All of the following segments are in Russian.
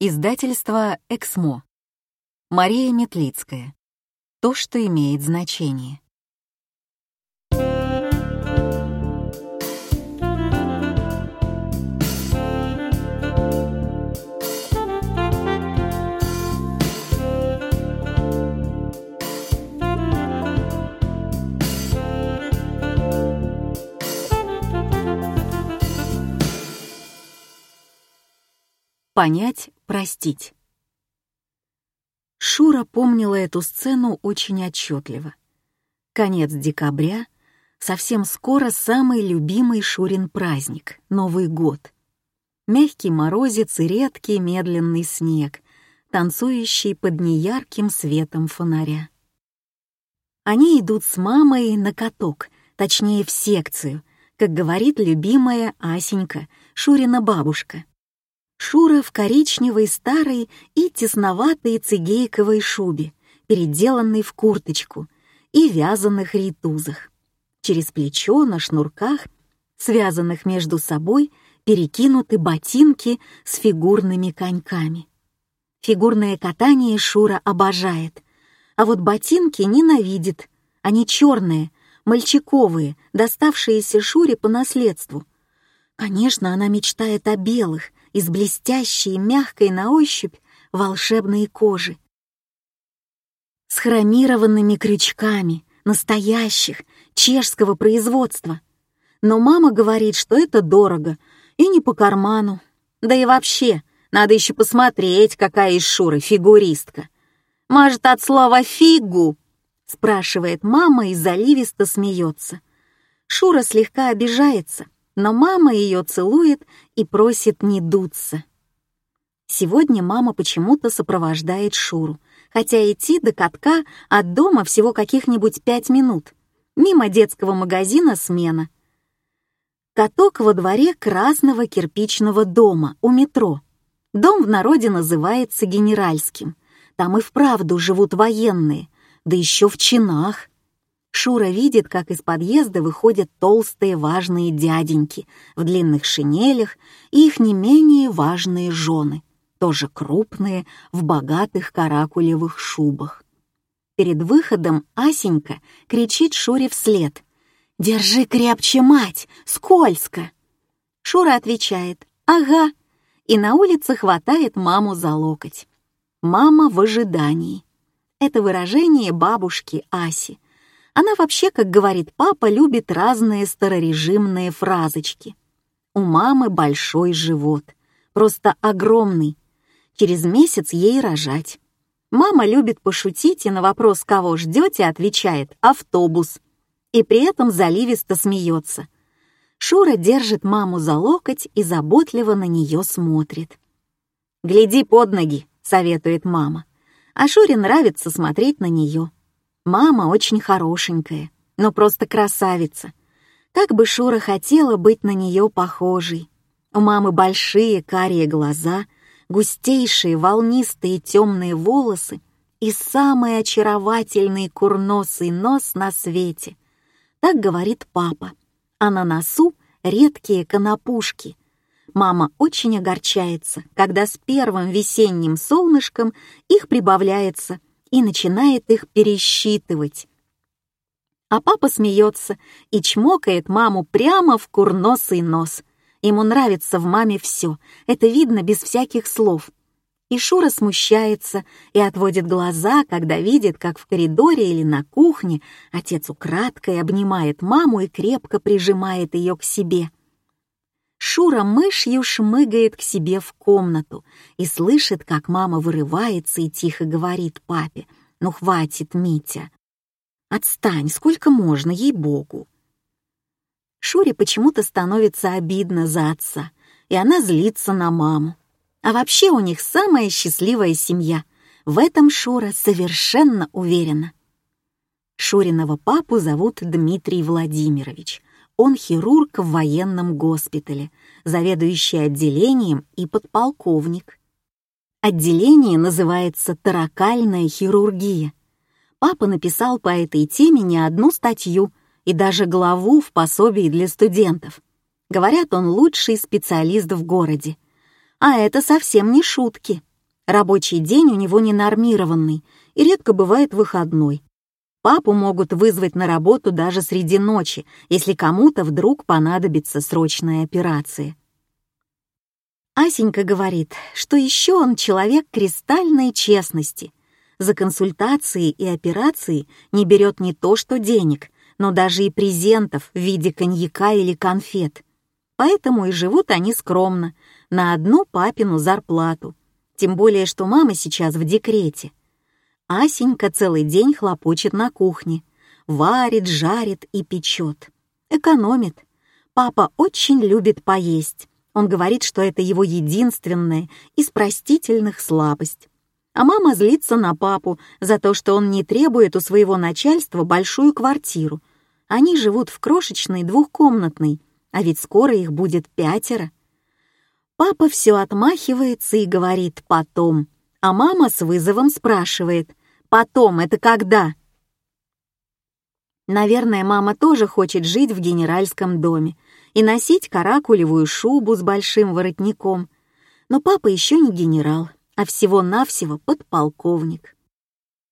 Издательство «Эксмо». Мария Метлицкая. То, что имеет значение. Понять, простить. Шура помнила эту сцену очень отчетливо. Конец декабря, совсем скоро самый любимый Шурин праздник — Новый год. Мягкий морозец и редкий медленный снег, танцующий под неярким светом фонаря. Они идут с мамой на каток, точнее в секцию, как говорит любимая Асенька, Шурина бабушка. Шура в коричневой старой и тесноватой цигейковой шубе, переделанной в курточку, и вязаных рейтузах. Через плечо на шнурках, связанных между собой, перекинуты ботинки с фигурными коньками. Фигурное катание Шура обожает, а вот ботинки ненавидит. Они черные, мальчиковые, доставшиеся Шуре по наследству. Конечно, она мечтает о белых, из блестящей мягкой на ощупь волшебной кожи. С хромированными крючками, настоящих, чешского производства. Но мама говорит, что это дорого и не по карману. Да и вообще, надо еще посмотреть, какая из Шуры фигуристка. Может, от слова «фигу»? Спрашивает мама и заливисто смеется. Шура слегка обижается — но мама ее целует и просит не дуться. Сегодня мама почему-то сопровождает Шуру, хотя идти до катка от дома всего каких-нибудь пять минут. Мимо детского магазина смена. Каток во дворе красного кирпичного дома у метро. Дом в народе называется Генеральским. Там и вправду живут военные, да еще в чинах. Шура видит, как из подъезда выходят толстые важные дяденьки в длинных шинелях и их не менее важные жены, тоже крупные, в богатых каракулевых шубах. Перед выходом Асенька кричит Шуре вслед. «Держи крепче, мать! Скользко!» Шура отвечает «Ага!» и на улице хватает маму за локоть. Мама в ожидании. Это выражение бабушки Аси — она вообще, как говорит папа, любит разные старорежимные фразочки. У мамы большой живот, просто огромный. Через месяц ей рожать. Мама любит пошутить и на вопрос, кого ждете, отвечает «автобус». И при этом заливисто смеется. Шура держит маму за локоть и заботливо на нее смотрит. «Гляди под ноги», — советует мама. А Шуре нравится смотреть на нее. Мама очень хорошенькая, но просто красавица. Как бы Шура хотела быть на нее похожей. У мамы большие карие глаза, густейшие волнистые темные волосы и самый очаровательный курносый нос на свете. Так говорит папа. А на носу редкие конопушки. Мама очень огорчается, когда с первым весенним солнышком их прибавляется и начинает их пересчитывать. А папа смеется и чмокает маму прямо в курносый нос. Ему нравится в маме все, это видно без всяких слов. И Шура смущается и отводит глаза, когда видит, как в коридоре или на кухне отец украдкой обнимает маму и крепко прижимает ее к себе. Шура мышью шмыгает к себе в комнату и слышит, как мама вырывается и тихо говорит папе, «Ну хватит, Митя! Отстань, сколько можно, ей-богу!» Шуре почему-то становится обидно за отца, и она злится на маму. А вообще у них самая счастливая семья. В этом Шура совершенно уверена. Шуриного папу зовут Дмитрий Владимирович — он хирург в военном госпитале, заведующий отделением и подполковник. Отделение называется «Таракальная хирургия». Папа написал по этой теме не одну статью и даже главу в пособии для студентов. Говорят, он лучший специалист в городе. А это совсем не шутки. Рабочий день у него ненормированный и редко бывает выходной. Папу могут вызвать на работу даже среди ночи, если кому-то вдруг понадобится срочная операция. Асенька говорит, что еще он человек кристальной честности. За консультации и операции не берет не то что денег, но даже и презентов в виде коньяка или конфет. Поэтому и живут они скромно, на одну папину зарплату. Тем более, что мама сейчас в декрете. Асенька целый день хлопочет на кухне, варит, жарит и печет. Экономит. Папа очень любит поесть. Он говорит, что это его единственная из простительных слабость. А мама злится на папу за то, что он не требует у своего начальства большую квартиру. Они живут в крошечной двухкомнатной, а ведь скоро их будет пятеро. Папа все отмахивается и говорит «потом», а мама с вызовом спрашивает «потом, это когда?» Наверное, мама тоже хочет жить в генеральском доме и носить каракулевую шубу с большим воротником. Но папа еще не генерал, а всего-навсего подполковник.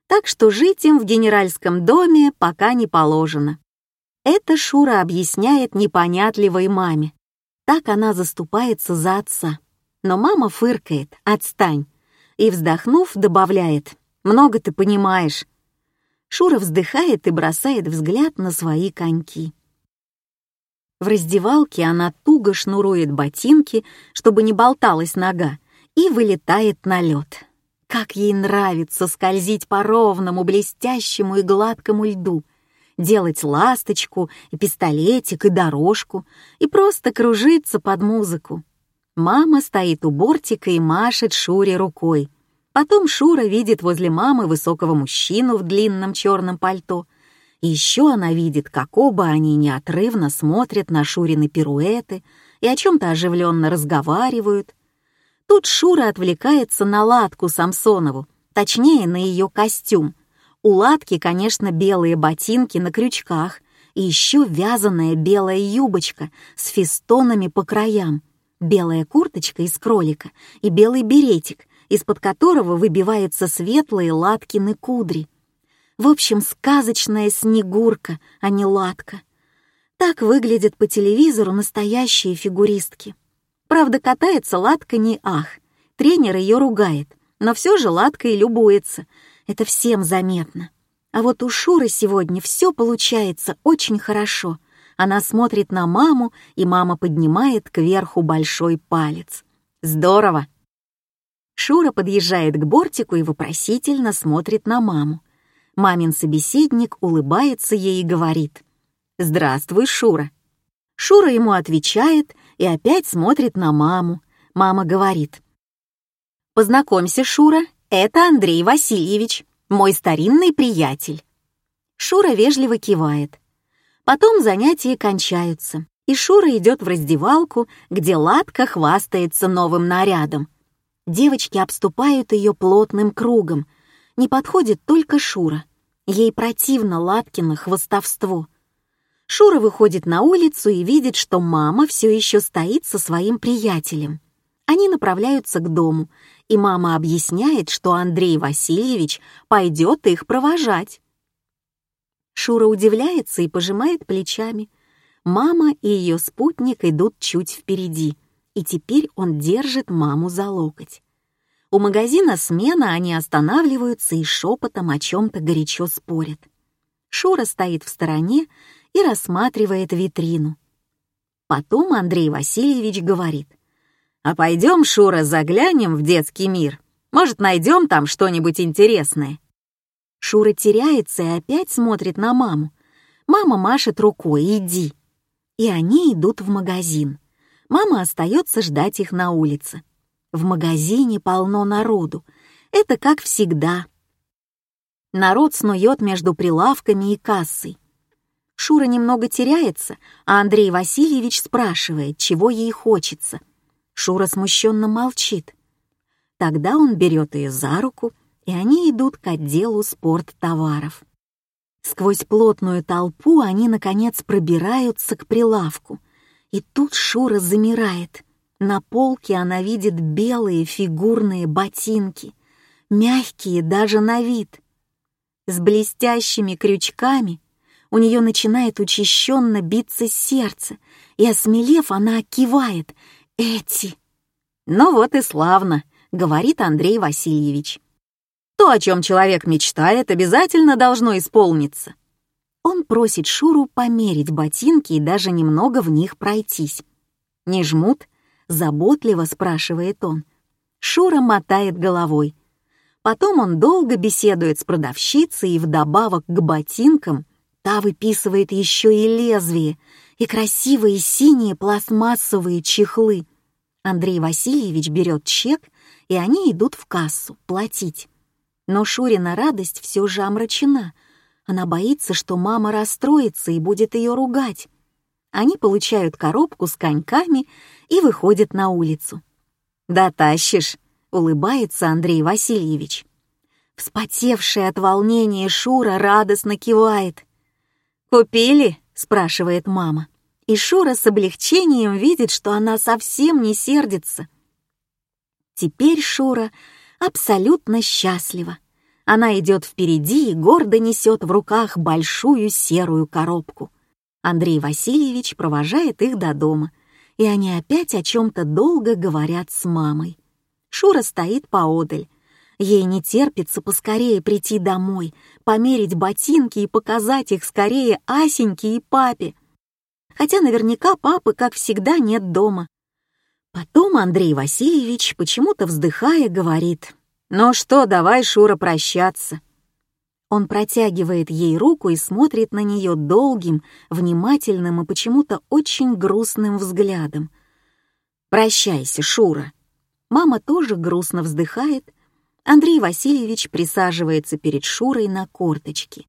Так что жить им в генеральском доме пока не положено. Это Шура объясняет непонятливой маме, так она заступается за отца. Но мама фыркает «Отстань!» и, вздохнув, добавляет «Много ты понимаешь». Шура вздыхает и бросает взгляд на свои коньки. В раздевалке она туго шнурует ботинки, чтобы не болталась нога, и вылетает на лед. Как ей нравится скользить по ровному, блестящему и гладкому льду — делать ласточку, и пистолетик, и дорожку, и просто кружиться под музыку. Мама стоит у бортика и машет Шуре рукой. Потом Шура видит возле мамы высокого мужчину в длинном черном пальто. И еще она видит, как оба они неотрывно смотрят на Шурины пируэты и о чем-то оживленно разговаривают. Тут Шура отвлекается на Латку Самсонову, точнее, на ее костюм — у Ладки, конечно, белые ботинки на крючках и еще вязаная белая юбочка с фестонами по краям, белая курточка из кролика и белый беретик, из-под которого выбиваются светлые Латкины кудри. В общем, сказочная снегурка, а не Латка. Так выглядят по телевизору настоящие фигуристки. Правда, катается Латка не ах. Тренер ее ругает, но все же Латка и любуется — это всем заметно. А вот у Шуры сегодня все получается очень хорошо. Она смотрит на маму, и мама поднимает кверху большой палец. Здорово! Шура подъезжает к бортику и вопросительно смотрит на маму. Мамин собеседник улыбается ей и говорит «Здравствуй, Шура». Шура ему отвечает и опять смотрит на маму. Мама говорит «Познакомься, Шура, это Андрей Васильевич, мой старинный приятель. Шура вежливо кивает. Потом занятия кончаются, и Шура идет в раздевалку, где Ладка хвастается новым нарядом. Девочки обступают ее плотным кругом. Не подходит только Шура. Ей противно Латкино хвостовство. Шура выходит на улицу и видит, что мама все еще стоит со своим приятелем. Они направляются к дому, и мама объясняет, что Андрей Васильевич пойдет их провожать. Шура удивляется и пожимает плечами. Мама и ее спутник идут чуть впереди, и теперь он держит маму за локоть. У магазина смена они останавливаются и шепотом о чем-то горячо спорят. Шура стоит в стороне и рассматривает витрину. Потом Андрей Васильевич говорит, а пойдем, Шура, заглянем в детский мир. Может, найдем там что-нибудь интересное. Шура теряется и опять смотрит на маму. Мама машет рукой «иди». И они идут в магазин. Мама остается ждать их на улице. В магазине полно народу. Это как всегда. Народ снует между прилавками и кассой. Шура немного теряется, а Андрей Васильевич спрашивает, чего ей хочется — Шура смущенно молчит. Тогда он берет ее за руку, и они идут к отделу спорттоваров. Сквозь плотную толпу они, наконец, пробираются к прилавку. И тут Шура замирает. На полке она видит белые фигурные ботинки, мягкие даже на вид. С блестящими крючками у нее начинает учащенно биться сердце, и, осмелев, она кивает «Эти». «Ну вот и славно», — говорит Андрей Васильевич. «То, о чем человек мечтает, обязательно должно исполниться». Он просит Шуру померить ботинки и даже немного в них пройтись. «Не жмут?» — заботливо спрашивает он. Шура мотает головой. Потом он долго беседует с продавщицей и вдобавок к ботинкам та выписывает еще и лезвие и красивые синие пластмассовые чехлы. Андрей Васильевич берет чек, и они идут в кассу платить. Но Шурина радость все же омрачена — она боится, что мама расстроится и будет ее ругать. Они получают коробку с коньками и выходят на улицу. «Да тащишь», — улыбается Андрей Васильевич. Вспотевшая от волнения Шура радостно кивает. «Купили?» — спрашивает мама. И Шура с облегчением видит, что она совсем не сердится. Теперь Шура абсолютно счастлива. Она идет впереди и гордо несет в руках большую серую коробку. Андрей Васильевич провожает их до дома, и они опять о чем-то долго говорят с мамой. Шура стоит поодаль. Ей не терпится поскорее прийти домой, померить ботинки и показать их скорее Асеньке и папе. Хотя наверняка папы, как всегда, нет дома. Потом Андрей Васильевич, почему-то вздыхая, говорит, «Ну что, давай, Шура, прощаться». Он протягивает ей руку и смотрит на нее долгим, внимательным и почему-то очень грустным взглядом. «Прощайся, Шура». Мама тоже грустно вздыхает. Андрей Васильевич присаживается перед Шурой на корточки.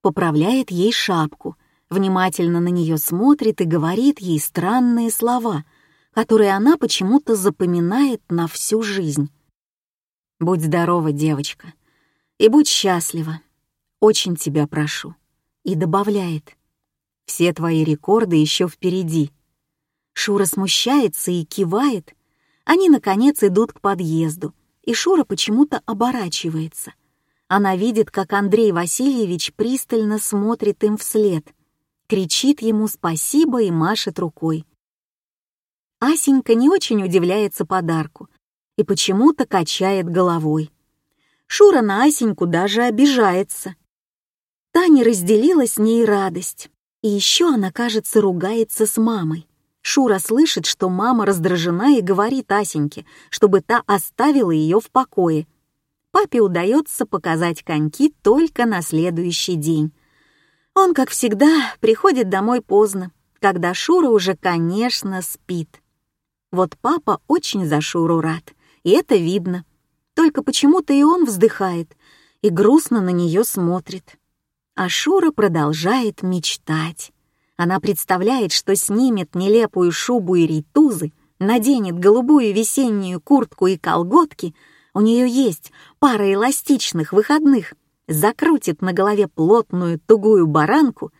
Поправляет ей шапку, внимательно на нее смотрит и говорит ей странные слова, которые она почему-то запоминает на всю жизнь. Будь здорова, девочка, и будь счастлива. Очень тебя прошу. И добавляет. Все твои рекорды еще впереди. Шура смущается и кивает. Они, наконец, идут к подъезду, и Шура почему-то оборачивается. Она видит, как Андрей Васильевич пристально смотрит им вслед, кричит ему спасибо и машет рукой. Асенька не очень удивляется подарку, и почему-то качает головой. Шура на Асеньку даже обижается. Таня разделила с ней радость. И еще она, кажется, ругается с мамой. Шура слышит, что мама раздражена и говорит Асеньке, чтобы та оставила ее в покое. Папе удается показать коньки только на следующий день. Он, как всегда, приходит домой поздно, когда Шура уже, конечно, спит. Вот папа очень за Шуру рад и это видно. Только почему-то и он вздыхает и грустно на нее смотрит. А Шура продолжает мечтать. Она представляет, что снимет нелепую шубу и ритузы, наденет голубую весеннюю куртку и колготки, у нее есть пара эластичных выходных, закрутит на голове плотную тугую баранку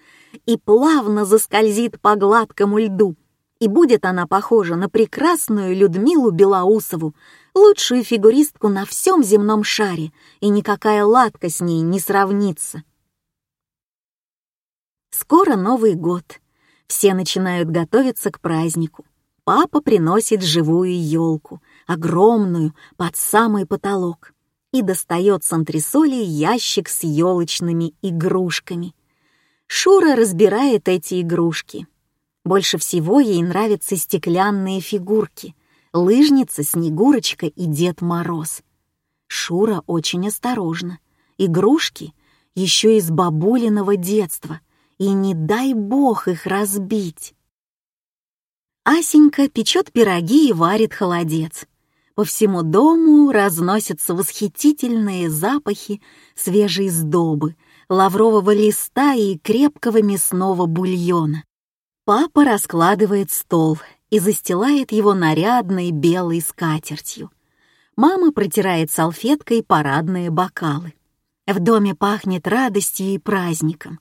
и плавно заскользит по гладкому льду, и будет она похожа на прекрасную Людмилу Белоусову, лучшую фигуристку на всем земном шаре, и никакая ладка с ней не сравнится. Скоро Новый год. Все начинают готовиться к празднику. Папа приносит живую елку, огромную, под самый потолок, и достает с антресоли ящик с елочными игрушками. Шура разбирает эти игрушки. Больше всего ей нравятся стеклянные фигурки, лыжница, Снегурочка и Дед Мороз. Шура очень осторожна. Игрушки еще из бабулиного детства, и не дай бог их разбить. Асенька печет пироги и варит холодец. По всему дому разносятся восхитительные запахи свежей сдобы, лаврового листа и крепкого мясного бульона. Папа раскладывает стол и застилает его нарядной белой скатертью. Мама протирает салфеткой парадные бокалы. В доме пахнет радостью и праздником,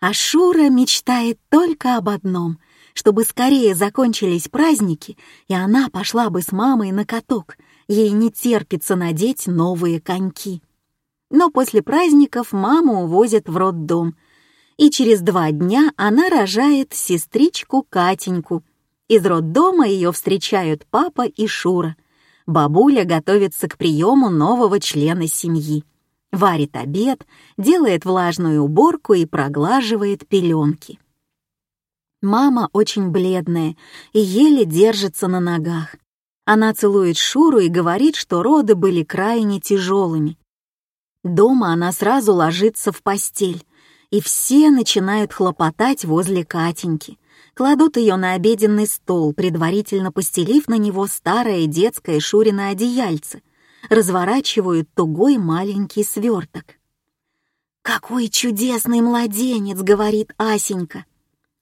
а Шура мечтает только об одном — чтобы скорее закончились праздники, и она пошла бы с мамой на каток. Ей не терпится надеть новые коньки. Но после праздников маму увозят в роддом, и через два дня она рожает сестричку Катеньку. Из роддома ее встречают папа и Шура. Бабуля готовится к приему нового члена семьи. Варит обед, делает влажную уборку и проглаживает пеленки. Мама очень бледная и еле держится на ногах. Она целует Шуру и говорит, что роды были крайне тяжелыми. Дома она сразу ложится в постель, и все начинают хлопотать возле Катеньки. Кладут ее на обеденный стол, предварительно постелив на него старое детское Шурино одеяльце, разворачивают тугой маленький сверток. «Какой чудесный младенец!» — говорит Асенька.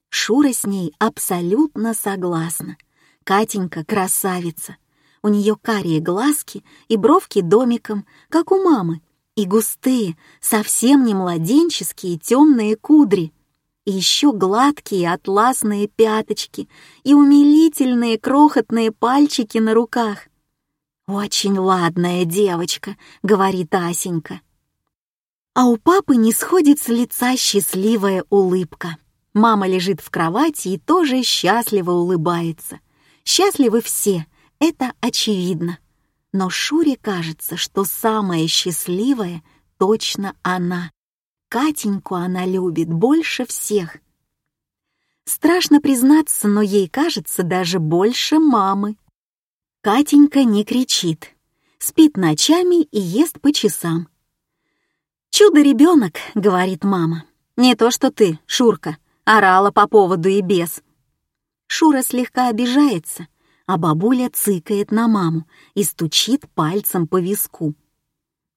Шура с ней абсолютно согласна. Катенька — красавица. У нее карие глазки и бровки домиком, как у мамы, и густые, совсем не младенческие темные кудри, и еще гладкие атласные пяточки и умилительные крохотные пальчики на руках. «Очень ладная девочка», — говорит Асенька. А у папы не сходит с лица счастливая улыбка. Мама лежит в кровати и тоже счастливо улыбается. Счастливы все, это очевидно. Но Шуре кажется, что самая счастливая точно она. Катеньку она любит больше всех. Страшно признаться, но ей кажется даже больше мамы. Катенька не кричит, спит ночами и ест по часам. «Чудо-ребенок», — говорит мама. «Не то, что ты, Шурка, орала по поводу и без». Шура слегка обижается, а бабуля цыкает на маму и стучит пальцем по виску.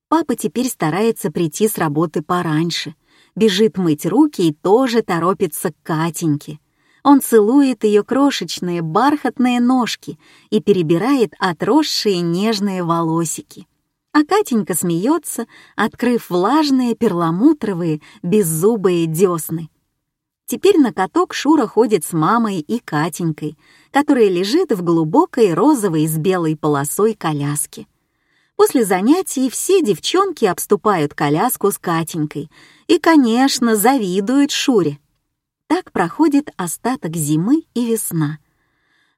Папа теперь старается прийти с работы пораньше, бежит мыть руки и тоже торопится к Катеньке. Он целует ее крошечные бархатные ножки и перебирает отросшие нежные волосики. А Катенька смеется, открыв влажные перламутровые беззубые десны. Теперь на каток Шура ходит с мамой и Катенькой, которая лежит в глубокой розовой с белой полосой коляске. После занятий все девчонки обступают коляску с Катенькой и, конечно, завидуют Шуре. Так проходит остаток зимы и весна.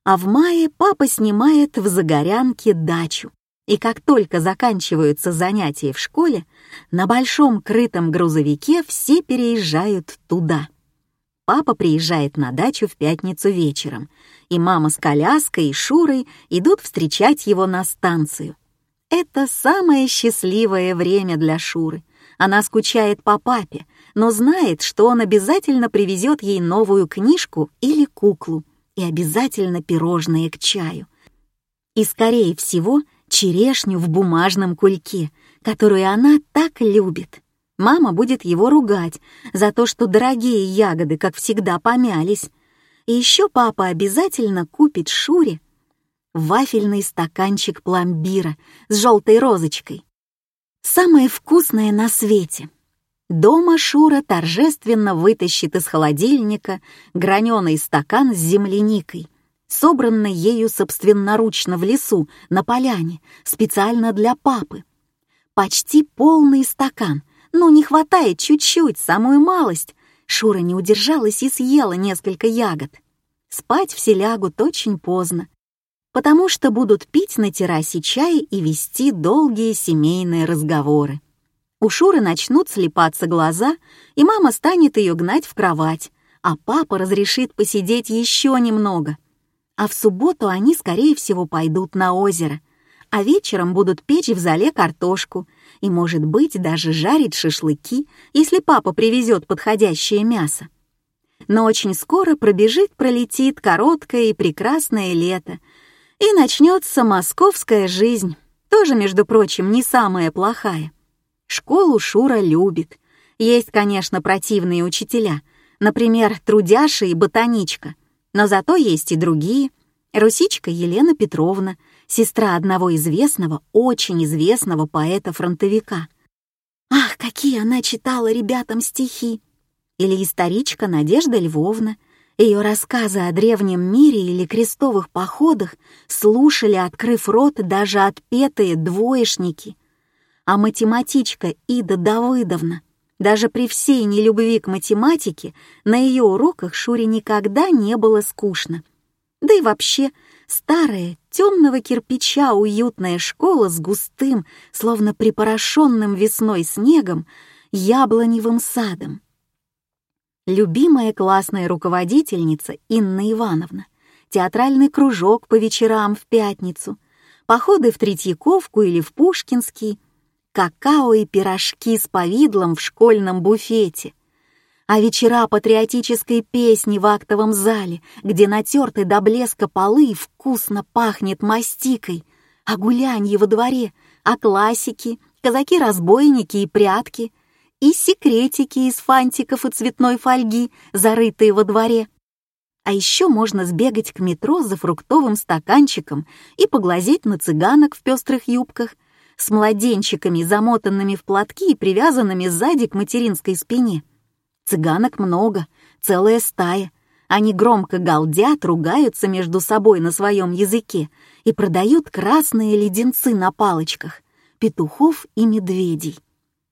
А в мае папа снимает в Загорянке дачу. И как только заканчиваются занятия в школе, на большом крытом грузовике все переезжают туда. Папа приезжает на дачу в пятницу вечером, и мама с коляской и Шурой идут встречать его на станцию. Это самое счастливое время для Шуры. Она скучает по папе, но знает, что он обязательно привезет ей новую книжку или куклу и обязательно пирожные к чаю. И, скорее всего, черешню в бумажном кульке, которую она так любит. Мама будет его ругать за то, что дорогие ягоды, как всегда, помялись. И еще папа обязательно купит Шуре вафельный стаканчик пломбира с желтой розочкой. Самое вкусное на свете. Дома Шура торжественно вытащит из холодильника граненый стакан с земляникой, собранный ею собственноручно в лесу на поляне, специально для папы. Почти полный стакан, ну, не хватает чуть-чуть, самую малость. Шура не удержалась и съела несколько ягод. Спать все лягут очень поздно, потому что будут пить на террасе чай и вести долгие семейные разговоры. У Шуры начнут слепаться глаза, и мама станет ее гнать в кровать, а папа разрешит посидеть еще немного. А в субботу они, скорее всего, пойдут на озеро, а вечером будут печь в зале картошку — и, может быть, даже жарить шашлыки, если папа привезет подходящее мясо. Но очень скоро пробежит, пролетит короткое и прекрасное лето, и начнется московская жизнь, тоже, между прочим, не самая плохая. Школу Шура любит. Есть, конечно, противные учителя, например, Трудяша и Ботаничка, но зато есть и другие. Русичка Елена Петровна — сестра одного известного, очень известного поэта-фронтовика. Ах, какие она читала ребятам стихи! Или историчка Надежда Львовна, Ее рассказы о древнем мире или крестовых походах слушали, открыв рот, даже отпетые двоечники. А математичка Ида Давыдовна, даже при всей нелюбви к математике, на ее уроках Шуре никогда не было скучно. Да и вообще, старая, темного кирпича уютная школа с густым, словно припорошенным весной снегом, яблоневым садом. Любимая классная руководительница Инна Ивановна, театральный кружок по вечерам в пятницу, походы в Третьяковку или в Пушкинский, какао и пирожки с повидлом в школьном буфете, а вечера патриотической песни в актовом зале, где натерты до блеска полы вкусно пахнет мастикой, а гулянье во дворе, а классики, казаки-разбойники и прятки, и секретики из фантиков и цветной фольги, зарытые во дворе. А еще можно сбегать к метро за фруктовым стаканчиком и поглазеть на цыганок в пестрых юбках с младенчиками, замотанными в платки и привязанными сзади к материнской спине. Цыганок много, целая стая. Они громко галдят, ругаются между собой на своем языке и продают красные леденцы на палочках, петухов и медведей.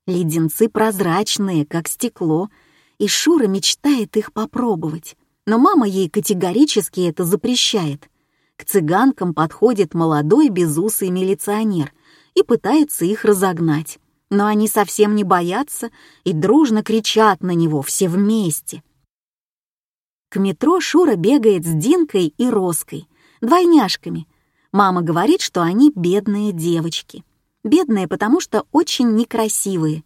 Леденцы прозрачные, как стекло, и Шура мечтает их попробовать. Но мама ей категорически это запрещает. К цыганкам подходит молодой безусый милиционер и пытается их разогнать. Но они совсем не боятся и дружно кричат на него все вместе. К метро Шура бегает с Динкой и Роской, двойняшками. Мама говорит, что они бедные девочки. Бедные, потому что очень некрасивые.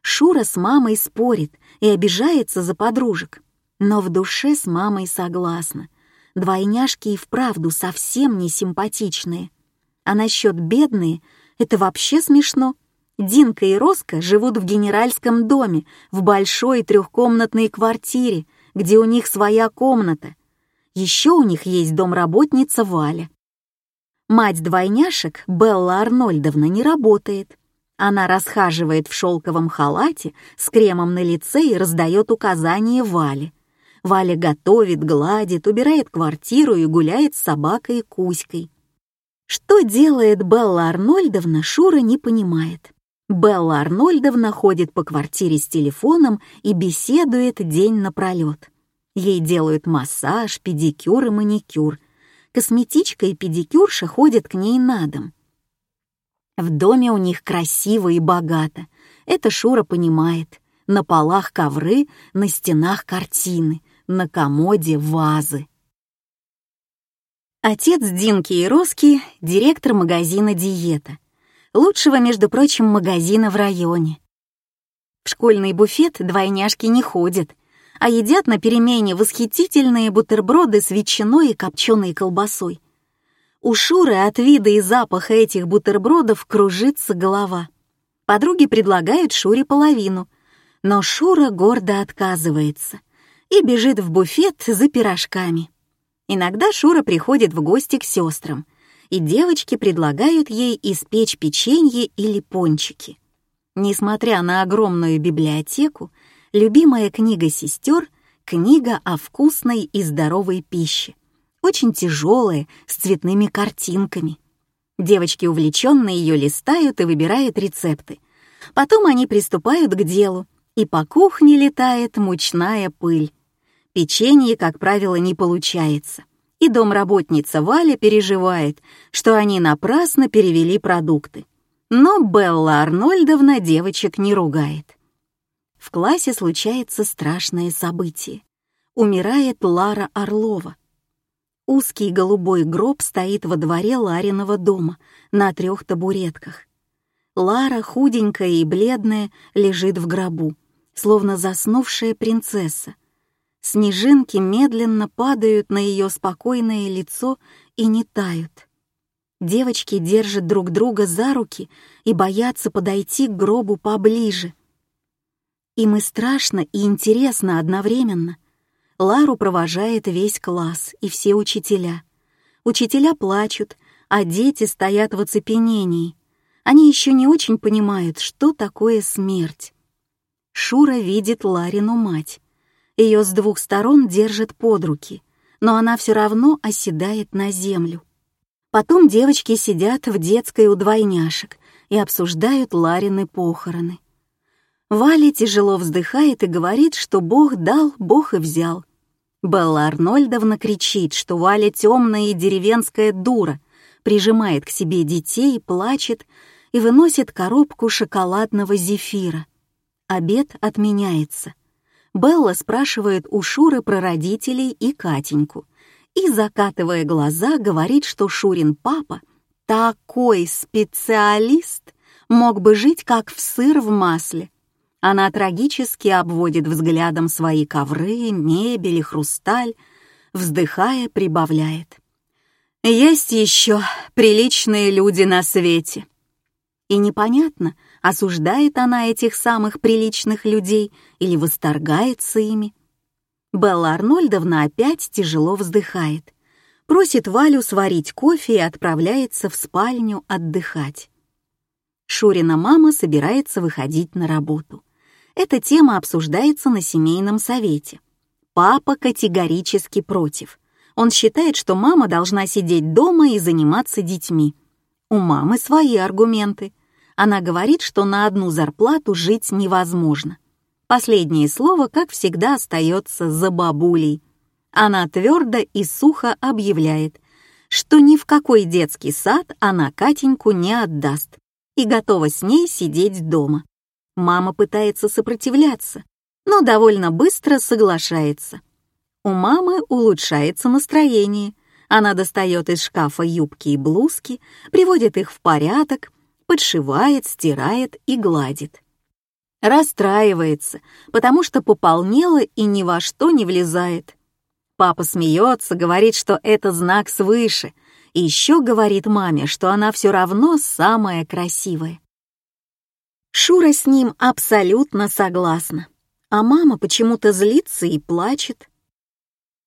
Шура с мамой спорит и обижается за подружек. Но в душе с мамой согласна. Двойняшки и вправду совсем не симпатичные. А насчет бедные — это вообще смешно. Динка и Роска живут в генеральском доме, в большой трехкомнатной квартире, где у них своя комната. Еще у них есть домработница Валя. Мать двойняшек, Белла Арнольдовна, не работает. Она расхаживает в шелковом халате с кремом на лице и раздает указания Вале. Валя готовит, гладит, убирает квартиру и гуляет с собакой Кузькой. Что делает Белла Арнольдовна, Шура не понимает. Белла Арнольдовна ходит по квартире с телефоном и беседует день напролет. Ей делают массаж, педикюр и маникюр, Косметичка и педикюрша ходят к ней на дом. В доме у них красиво и богато. Это Шура понимает. На полах ковры, на стенах картины, на комоде вазы. Отец Динки и Роски — директор магазина «Диета». Лучшего, между прочим, магазина в районе. В школьный буфет двойняшки не ходят — а едят на перемене восхитительные бутерброды с ветчиной и копченой колбасой. У Шуры от вида и запаха этих бутербродов кружится голова. Подруги предлагают Шуре половину, но Шура гордо отказывается и бежит в буфет за пирожками. Иногда Шура приходит в гости к сестрам, и девочки предлагают ей испечь печенье или пончики. Несмотря на огромную библиотеку, Любимая книга сестер — книга о вкусной и здоровой пище. Очень тяжелая, с цветными картинками. Девочки увлеченно ее листают и выбирают рецепты. Потом они приступают к делу, и по кухне летает мучная пыль. Печенье, как правило, не получается. И домработница Валя переживает, что они напрасно перевели продукты. Но Белла Арнольдовна девочек не ругает в классе случается страшное событие. Умирает Лара Орлова. Узкий голубой гроб стоит во дворе Лариного дома на трех табуретках. Лара, худенькая и бледная, лежит в гробу, словно заснувшая принцесса. Снежинки медленно падают на ее спокойное лицо и не тают. Девочки держат друг друга за руки и боятся подойти к гробу поближе — им и страшно, и интересно одновременно. Лару провожает весь класс и все учителя. Учителя плачут, а дети стоят в оцепенении. Они еще не очень понимают, что такое смерть. Шура видит Ларину мать. Ее с двух сторон держат под руки, но она все равно оседает на землю. Потом девочки сидят в детской у двойняшек и обсуждают Ларины похороны. Валя тяжело вздыхает и говорит, что Бог дал, Бог и взял. Белла Арнольдовна кричит, что Валя темная и деревенская дура, прижимает к себе детей, плачет и выносит коробку шоколадного зефира. Обед отменяется. Белла спрашивает у Шуры про родителей и Катеньку и, закатывая глаза, говорит, что Шурин папа такой специалист, мог бы жить как в сыр в масле. Она трагически обводит взглядом свои ковры, мебель и хрусталь, вздыхая, прибавляет. «Есть еще приличные люди на свете». И непонятно, осуждает она этих самых приличных людей или восторгается ими. Белла Арнольдовна опять тяжело вздыхает, просит Валю сварить кофе и отправляется в спальню отдыхать. Шурина мама собирается выходить на работу. Эта тема обсуждается на семейном совете. Папа категорически против. Он считает, что мама должна сидеть дома и заниматься детьми. У мамы свои аргументы. Она говорит, что на одну зарплату жить невозможно. Последнее слово, как всегда, остается за бабулей. Она твердо и сухо объявляет, что ни в какой детский сад она Катеньку не отдаст и готова с ней сидеть дома. Мама пытается сопротивляться, но довольно быстро соглашается. У мамы улучшается настроение. Она достает из шкафа юбки и блузки, приводит их в порядок, подшивает, стирает и гладит. Расстраивается, потому что пополнела и ни во что не влезает. Папа смеется, говорит, что это знак свыше, и еще говорит маме, что она все равно самая красивая. Шура с ним абсолютно согласна, а мама почему-то злится и плачет.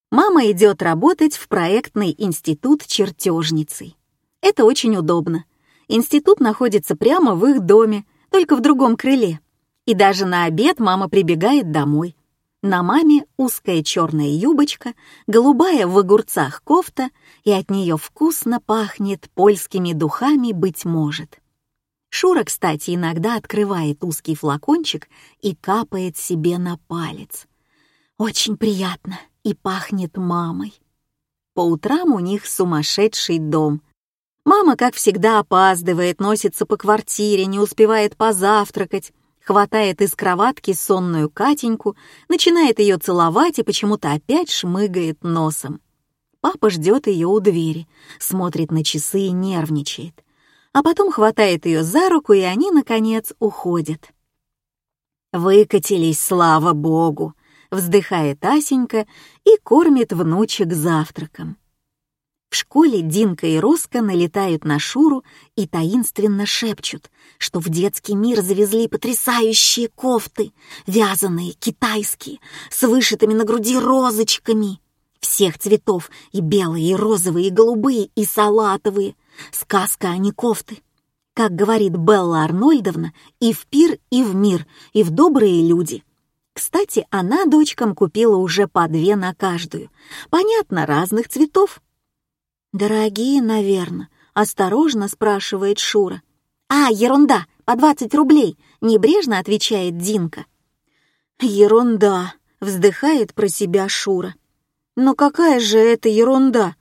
Мама идет работать в проектный институт чертежницей. Это очень удобно. Институт находится прямо в их доме, только в другом крыле. И даже на обед мама прибегает домой. На маме узкая черная юбочка, голубая в огурцах кофта, и от нее вкусно пахнет польскими духами, быть может. Шура, кстати, иногда открывает узкий флакончик и капает себе на палец. Очень приятно и пахнет мамой. По утрам у них сумасшедший дом. Мама, как всегда, опаздывает, носится по квартире, не успевает позавтракать, хватает из кроватки сонную Катеньку, начинает ее целовать и почему-то опять шмыгает носом. Папа ждет ее у двери, смотрит на часы и нервничает а потом хватает ее за руку, и они, наконец, уходят. «Выкатились, слава богу!» — вздыхает Асенька и кормит внучек завтраком. В школе Динка и Роско налетают на Шуру и таинственно шепчут, что в детский мир завезли потрясающие кофты, вязаные, китайские, с вышитыми на груди розочками. Всех цветов, и белые, и розовые, и голубые, и салатовые — Сказка, а не кофты. Как говорит Белла Арнольдовна, и в пир, и в мир, и в добрые люди. Кстати, она дочкам купила уже по две на каждую. Понятно, разных цветов. «Дорогие, наверное», — осторожно спрашивает Шура. «А, ерунда, по 20 рублей», — небрежно отвечает Динка. «Ерунда», — вздыхает про себя Шура. «Но какая же это ерунда?»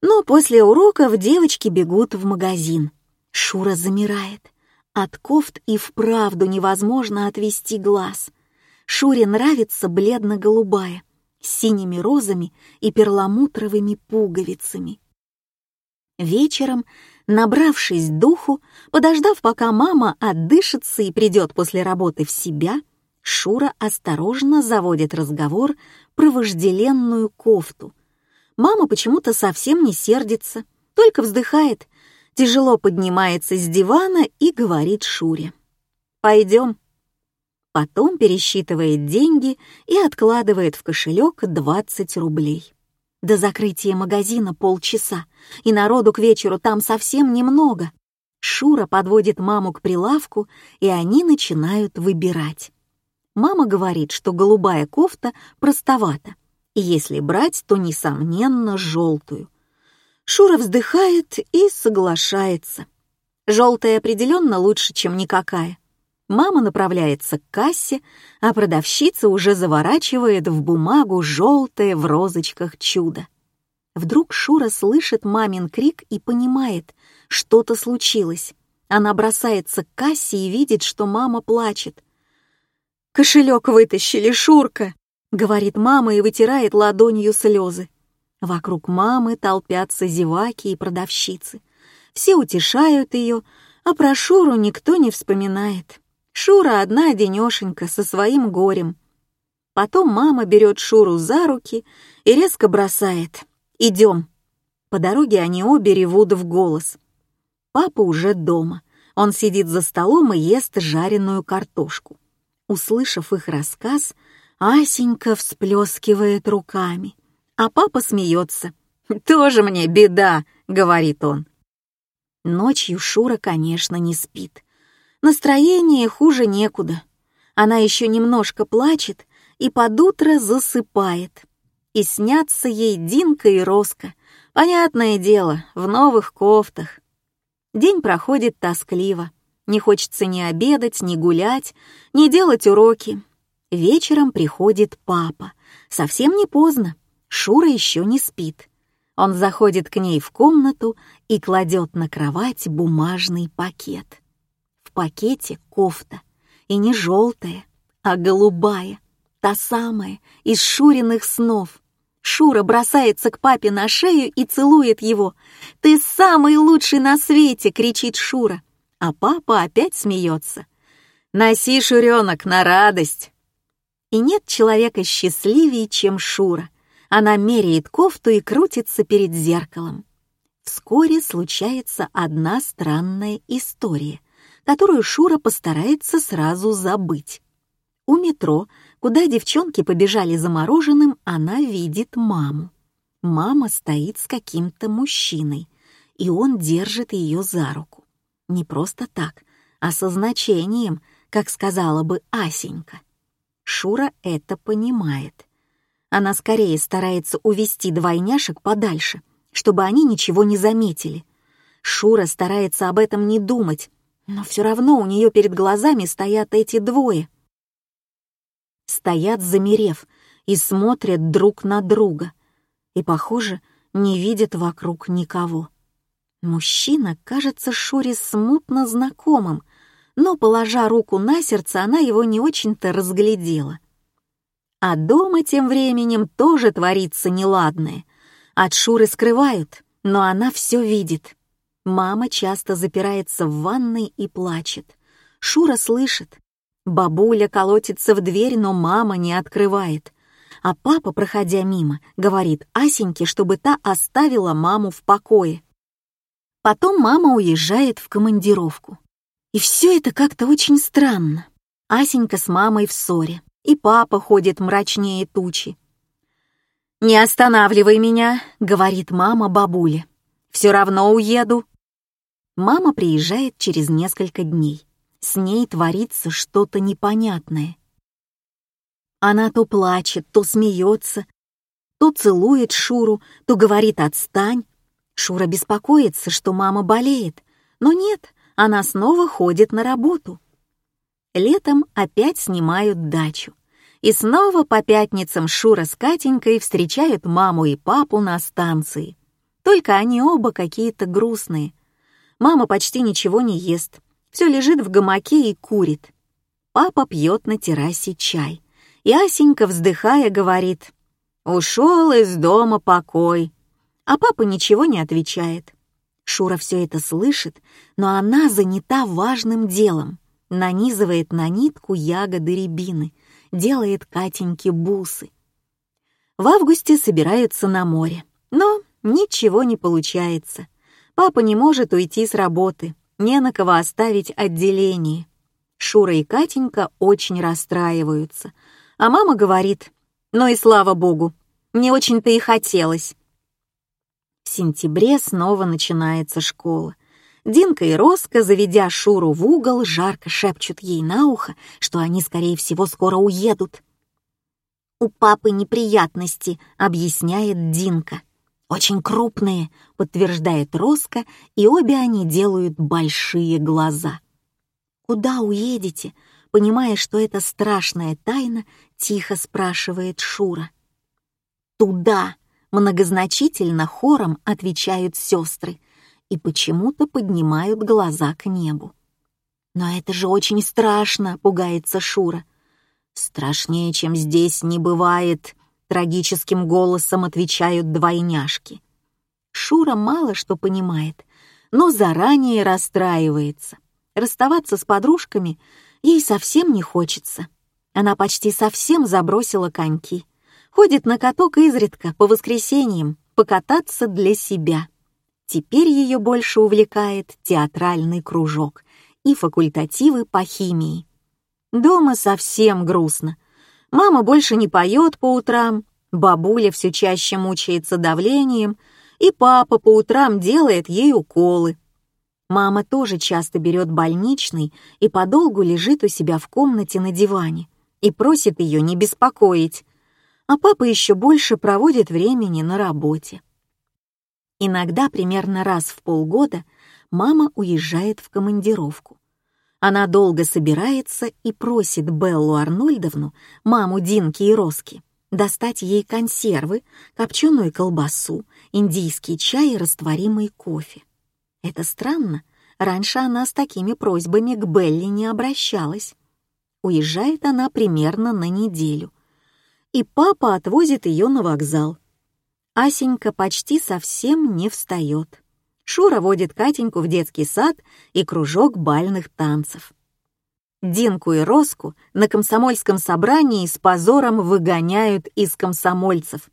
Но после уроков девочки бегут в магазин. Шура замирает. От кофт и вправду невозможно отвести глаз. Шуре нравится бледно-голубая, с синими розами и перламутровыми пуговицами. Вечером, набравшись духу, подождав, пока мама отдышится и придет после работы в себя, Шура осторожно заводит разговор про вожделенную кофту, Мама почему-то совсем не сердится, только вздыхает, тяжело поднимается с дивана и говорит Шуре. «Пойдем». Потом пересчитывает деньги и откладывает в кошелек 20 рублей. До закрытия магазина полчаса, и народу к вечеру там совсем немного. Шура подводит маму к прилавку, и они начинают выбирать. Мама говорит, что голубая кофта простовата, если брать, то, несомненно, желтую. Шура вздыхает и соглашается. Желтая определенно лучше, чем никакая. Мама направляется к кассе, а продавщица уже заворачивает в бумагу желтое в розочках чудо. Вдруг Шура слышит мамин крик и понимает, что-то случилось. Она бросается к кассе и видит, что мама плачет. «Кошелек вытащили, Шурка!» — говорит мама и вытирает ладонью слезы. Вокруг мамы толпятся зеваки и продавщицы. Все утешают ее, а про Шуру никто не вспоминает. Шура одна денешенька со своим горем. Потом мама берет Шуру за руки и резко бросает. «Идем». По дороге они обе ревут в голос. Папа уже дома. Он сидит за столом и ест жареную картошку. Услышав их рассказ, Асенька всплескивает руками, а папа смеется. «Тоже мне беда», — говорит он. Ночью Шура, конечно, не спит. Настроение хуже некуда. Она еще немножко плачет и под утро засыпает. И снятся ей Динка и Роска. Понятное дело, в новых кофтах. День проходит тоскливо. Не хочется ни обедать, ни гулять, ни делать уроки. Вечером приходит папа. Совсем не поздно. Шура еще не спит. Он заходит к ней в комнату и кладет на кровать бумажный пакет пакете кофта. И не желтая, а голубая. Та самая, из Шуриных снов. Шура бросается к папе на шею и целует его. «Ты самый лучший на свете!» — кричит Шура. А папа опять смеется. «Носи, Шуренок, на радость!» И нет человека счастливее, чем Шура. Она меряет кофту и крутится перед зеркалом. Вскоре случается одна странная история которую Шура постарается сразу забыть. У метро, куда девчонки побежали за мороженым, она видит маму. Мама стоит с каким-то мужчиной, и он держит ее за руку. Не просто так, а со значением, как сказала бы Асенька. Шура это понимает. Она скорее старается увести двойняшек подальше, чтобы они ничего не заметили. Шура старается об этом не думать, но все равно у нее перед глазами стоят эти двое. Стоят, замерев, и смотрят друг на друга. И, похоже, не видят вокруг никого. Мужчина кажется Шуре смутно знакомым, но, положа руку на сердце, она его не очень-то разглядела. А дома тем временем тоже творится неладное. От Шуры скрывают, но она все видит. Мама часто запирается в ванной и плачет. Шура слышит. Бабуля колотится в дверь, но мама не открывает. А папа, проходя мимо, говорит Асеньке, чтобы та оставила маму в покое. Потом мама уезжает в командировку. И все это как-то очень странно. Асенька с мамой в ссоре, и папа ходит мрачнее тучи. «Не останавливай меня», — говорит мама бабуле. «Все равно уеду». Мама приезжает через несколько дней. С ней творится что-то непонятное. Она то плачет, то смеется, то целует Шуру, то говорит «отстань». Шура беспокоится, что мама болеет, но нет, она снова ходит на работу. Летом опять снимают дачу. И снова по пятницам Шура с Катенькой встречают маму и папу на станции. Только они оба какие-то грустные. Мама почти ничего не ест, все лежит в гамаке и курит. Папа пьет на террасе чай, и Асенька, вздыхая, говорит «Ушел из дома покой», а папа ничего не отвечает. Шура все это слышит, но она занята важным делом. Нанизывает на нитку ягоды рябины, делает Катеньке бусы. В августе собираются на море, но ничего не получается. Папа не может уйти с работы, не на кого оставить отделение. Шура и Катенька очень расстраиваются, а мама говорит, ну и слава богу, мне очень-то и хотелось. В сентябре снова начинается школа. Динка и Роско, заведя Шуру в угол, жарко шепчут ей на ухо, что они, скорее всего, скоро уедут. «У папы неприятности», — объясняет Динка. «Очень крупные», — подтверждает Роско, и обе они делают большие глаза. «Куда уедете?» Понимая, что это страшная тайна, тихо спрашивает Шура. «Туда!» — многозначительно хором отвечают сестры и почему-то поднимают глаза к небу. «Но это же очень страшно!» — пугается Шура. «Страшнее, чем здесь, не бывает!» — трагическим голосом отвечают двойняшки. Шура мало что понимает, но заранее расстраивается. Расставаться с подружками ей совсем не хочется. Она почти совсем забросила коньки. Ходит на каток изредка, по воскресеньям, покататься для себя. Теперь ее больше увлекает театральный кружок и факультативы по химии. Дома совсем грустно. Мама больше не поет по утрам, бабуля все чаще мучается давлением, и папа по утрам делает ей уколы. Мама тоже часто берет больничный и подолгу лежит у себя в комнате на диване и просит ее не беспокоить, а папа еще больше проводит времени на работе. Иногда, примерно раз в полгода, мама уезжает в командировку. Она долго собирается и просит Беллу Арнольдовну, маму Динки и Роски, достать ей консервы, копченую колбасу, индийский чай и растворимый кофе. Это странно. Раньше она с такими просьбами к Белли не обращалась. Уезжает она примерно на неделю. И папа отвозит ее на вокзал. Асенька почти совсем не встает. Шура водит Катеньку в детский сад и кружок бальных танцев. Динку и Роску на комсомольском собрании с позором выгоняют из комсомольцев.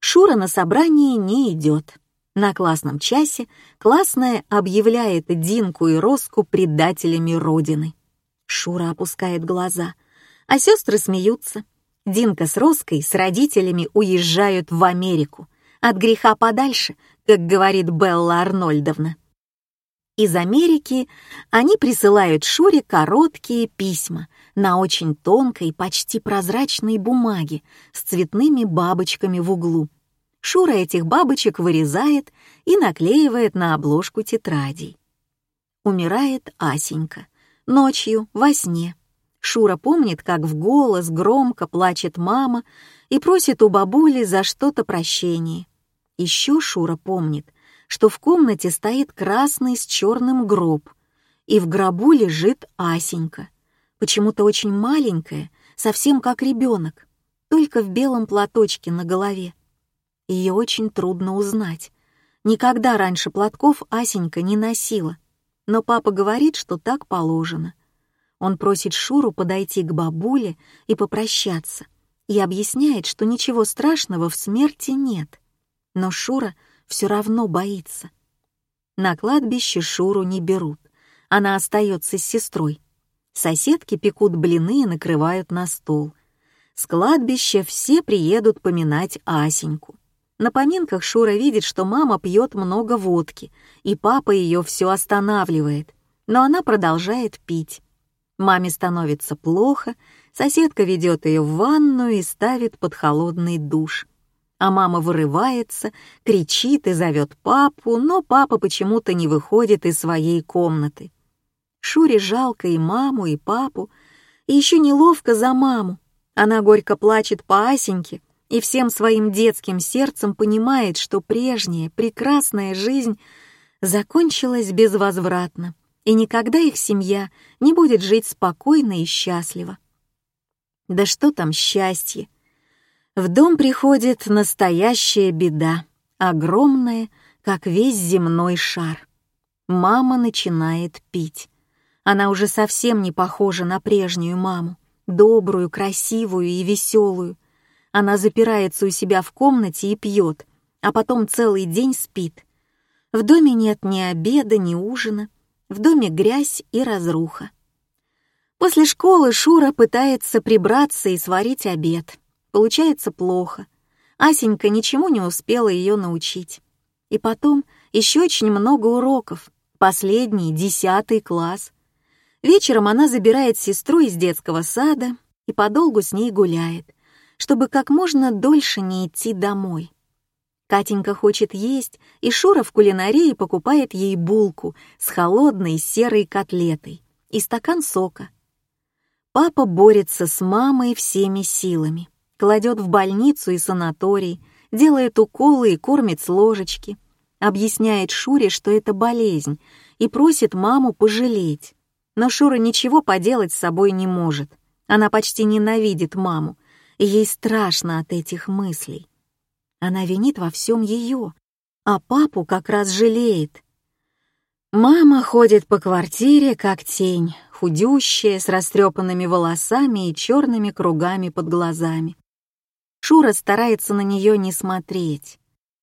Шура на собрание не идет. На классном часе классная объявляет Динку и Роску предателями Родины. Шура опускает глаза, а сестры смеются. Динка с Роской с родителями уезжают в Америку. От греха подальше, как говорит Белла Арнольдовна. Из Америки они присылают Шуре короткие письма на очень тонкой, почти прозрачной бумаге с цветными бабочками в углу, Шура этих бабочек вырезает и наклеивает на обложку тетрадей. Умирает Асенька. Ночью, во сне. Шура помнит, как в голос громко плачет мама и просит у бабули за что-то прощение. Еще Шура помнит, что в комнате стоит красный с черным гроб, и в гробу лежит Асенька, почему-то очень маленькая, совсем как ребенок, только в белом платочке на голове. Ее очень трудно узнать. Никогда раньше платков Асенька не носила, но папа говорит, что так положено. Он просит Шуру подойти к бабуле и попрощаться, и объясняет, что ничего страшного в смерти нет. Но Шура все равно боится. На кладбище Шуру не берут, она остается с сестрой. Соседки пекут блины и накрывают на стол. С кладбища все приедут поминать Асеньку. На поминках Шура видит, что мама пьет много водки, и папа ее все останавливает, но она продолжает пить. Маме становится плохо, соседка ведет ее в ванную и ставит под холодный душ. А мама вырывается, кричит и зовет папу, но папа почему-то не выходит из своей комнаты. Шуре жалко и маму, и папу, и еще неловко за маму. Она горько плачет по Асеньке, и всем своим детским сердцем понимает, что прежняя прекрасная жизнь закончилась безвозвратно, и никогда их семья не будет жить спокойно и счастливо. Да что там счастье? В дом приходит настоящая беда, огромная, как весь земной шар. Мама начинает пить. Она уже совсем не похожа на прежнюю маму, добрую, красивую и веселую. Она запирается у себя в комнате и пьет, а потом целый день спит. В доме нет ни обеда, ни ужина. В доме грязь и разруха. После школы Шура пытается прибраться и сварить обед. Получается плохо. Асенька ничему не успела ее научить. И потом еще очень много уроков. последний, десятый класс. Вечером она забирает сестру из детского сада и подолгу с ней гуляет, чтобы как можно дольше не идти домой. Катенька хочет есть, и Шура в кулинарии покупает ей булку с холодной серой котлетой и стакан сока. Папа борется с мамой всеми силами, кладет в больницу и санаторий, делает уколы и кормит с ложечки, объясняет Шуре, что это болезнь, и просит маму пожалеть. Но Шура ничего поделать с собой не может. Она почти ненавидит маму, и ей страшно от этих мыслей. Она винит во всем ее, а папу как раз жалеет. Мама ходит по квартире, как тень, худющая, с растрепанными волосами и черными кругами под глазами. Шура старается на нее не смотреть.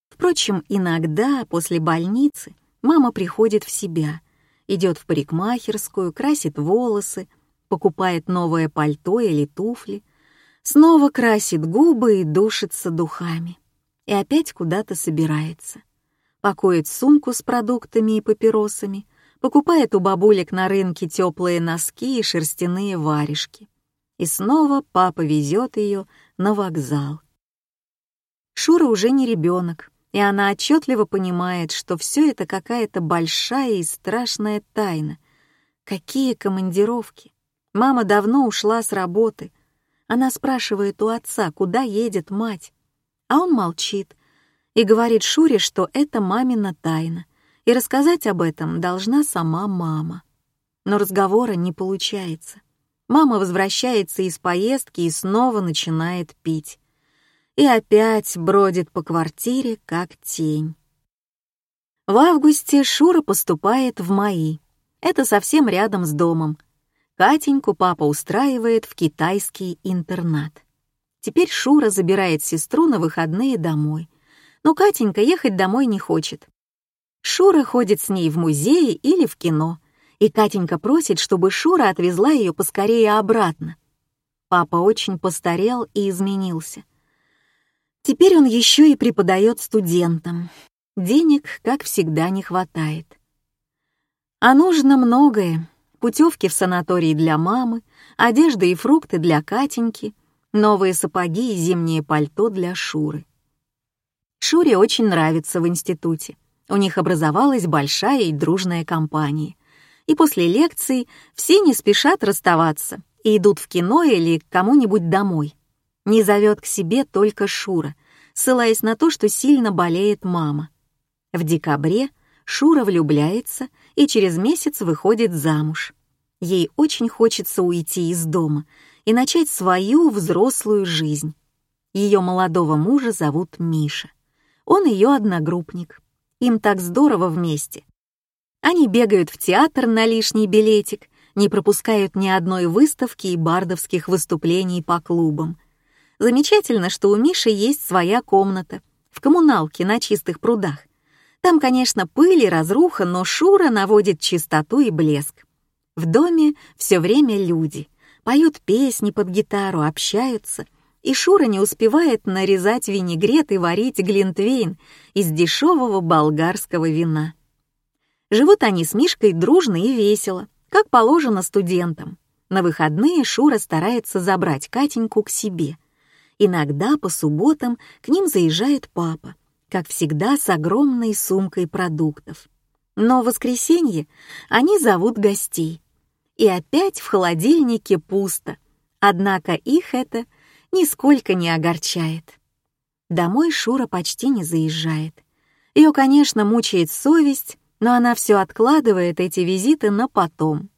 Впрочем, иногда после больницы мама приходит в себя, идет в парикмахерскую, красит волосы, покупает новое пальто или туфли, снова красит губы и душится духами. И опять куда-то собирается пакует сумку с продуктами и папиросами, покупает у бабулек на рынке теплые носки и шерстяные варежки. И снова папа везет ее на вокзал. Шура уже не ребенок, и она отчетливо понимает, что все это какая-то большая и страшная тайна. Какие командировки? Мама давно ушла с работы. Она спрашивает у отца, куда едет мать. А он молчит, и говорит Шуре, что это мамина тайна, и рассказать об этом должна сама мама. Но разговора не получается. Мама возвращается из поездки и снова начинает пить. И опять бродит по квартире, как тень. В августе Шура поступает в МАИ. Это совсем рядом с домом. Катеньку папа устраивает в китайский интернат. Теперь Шура забирает сестру на выходные домой но Катенька ехать домой не хочет. Шура ходит с ней в музей или в кино, и Катенька просит, чтобы Шура отвезла ее поскорее обратно. Папа очень постарел и изменился. Теперь он еще и преподает студентам. Денег, как всегда, не хватает. А нужно многое. Путевки в санаторий для мамы, одежда и фрукты для Катеньки, новые сапоги и зимнее пальто для Шуры. Шуре очень нравится в институте. У них образовалась большая и дружная компания. И после лекций все не спешат расставаться и идут в кино или к кому-нибудь домой. Не зовет к себе только Шура, ссылаясь на то, что сильно болеет мама. В декабре Шура влюбляется и через месяц выходит замуж. Ей очень хочется уйти из дома и начать свою взрослую жизнь. Ее молодого мужа зовут Миша. Он ее одногруппник. Им так здорово вместе. Они бегают в театр на лишний билетик, не пропускают ни одной выставки и бардовских выступлений по клубам. Замечательно, что у Миши есть своя комната в коммуналке на чистых прудах. Там, конечно, пыль и разруха, но Шура наводит чистоту и блеск. В доме все время люди, поют песни под гитару, общаются — и Шура не успевает нарезать винегрет и варить глинтвейн из дешевого болгарского вина. Живут они с Мишкой дружно и весело, как положено студентам. На выходные Шура старается забрать Катеньку к себе. Иногда по субботам к ним заезжает папа, как всегда с огромной сумкой продуктов. Но в воскресенье они зовут гостей. И опять в холодильнике пусто. Однако их это — нисколько не огорчает. Домой Шура почти не заезжает. Ее, конечно, мучает совесть, но она все откладывает эти визиты на потом.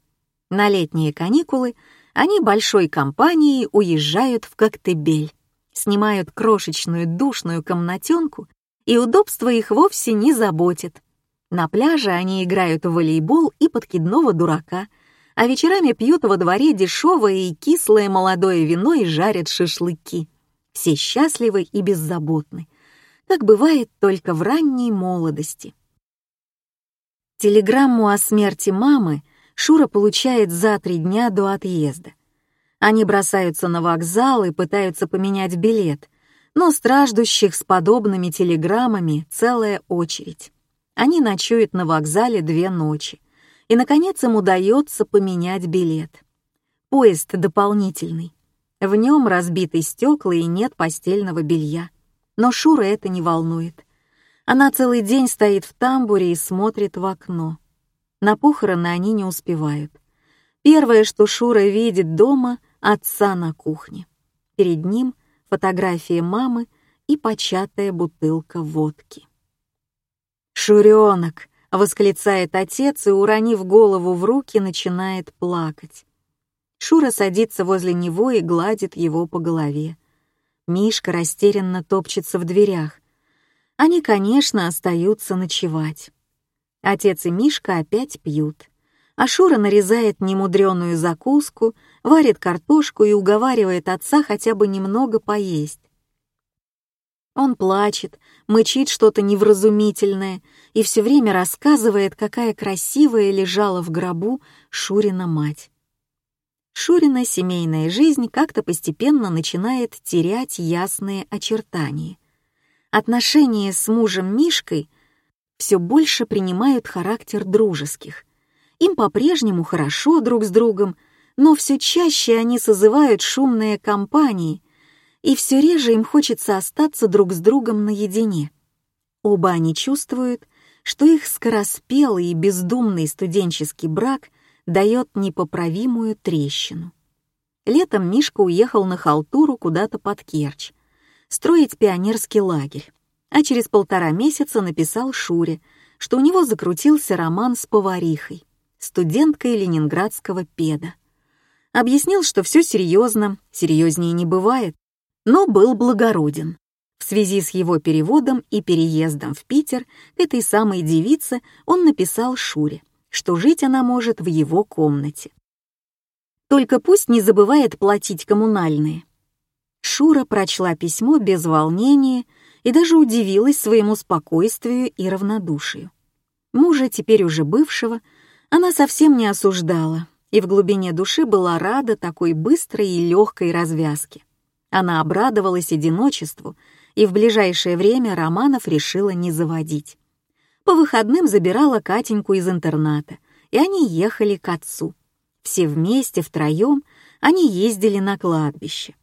На летние каникулы они большой компанией уезжают в Коктебель, снимают крошечную душную комнатенку, и удобство их вовсе не заботит. На пляже они играют в волейбол и подкидного дурака — а вечерами пьют во дворе дешевое и кислое молодое вино и жарят шашлыки. Все счастливы и беззаботны, как бывает только в ранней молодости. Телеграмму о смерти мамы Шура получает за три дня до отъезда. Они бросаются на вокзал и пытаются поменять билет, но страждущих с подобными телеграммами целая очередь. Они ночуют на вокзале две ночи, и, наконец, им удается поменять билет. Поезд дополнительный. В нем разбиты стекла и нет постельного белья. Но Шура это не волнует. Она целый день стоит в тамбуре и смотрит в окно. На похороны они не успевают. Первое, что Шура видит дома — отца на кухне. Перед ним фотография мамы и початая бутылка водки. «Шуренок!» — восклицает отец и, уронив голову в руки, начинает плакать. Шура садится возле него и гладит его по голове. Мишка растерянно топчется в дверях. Они, конечно, остаются ночевать. Отец и Мишка опять пьют. А Шура нарезает немудреную закуску, варит картошку и уговаривает отца хотя бы немного поесть. Он плачет, мычит что-то невразумительное и все время рассказывает, какая красивая лежала в гробу Шурина мать. Шурина семейная жизнь как-то постепенно начинает терять ясные очертания. Отношения с мужем Мишкой все больше принимают характер дружеских. Им по-прежнему хорошо друг с другом, но все чаще они созывают шумные компании, и все реже им хочется остаться друг с другом наедине. Оба они чувствуют, что их скороспелый и бездумный студенческий брак дает непоправимую трещину. Летом Мишка уехал на халтуру куда-то под Керчь, строить пионерский лагерь а через полтора месяца написал Шуре, что у него закрутился роман с поварихой, студенткой ленинградского педа. Объяснил, что все серьезно, серьезнее не бывает, но был благороден. В связи с его переводом и переездом в Питер к этой самой девице он написал Шуре, что жить она может в его комнате. Только пусть не забывает платить коммунальные. Шура прочла письмо без волнения и даже удивилась своему спокойствию и равнодушию. Мужа, теперь уже бывшего, она совсем не осуждала и в глубине души была рада такой быстрой и легкой развязке. Она обрадовалась одиночеству и в ближайшее время романов решила не заводить. По выходным забирала Катеньку из интерната, и они ехали к отцу. Все вместе, втроем, они ездили на кладбище.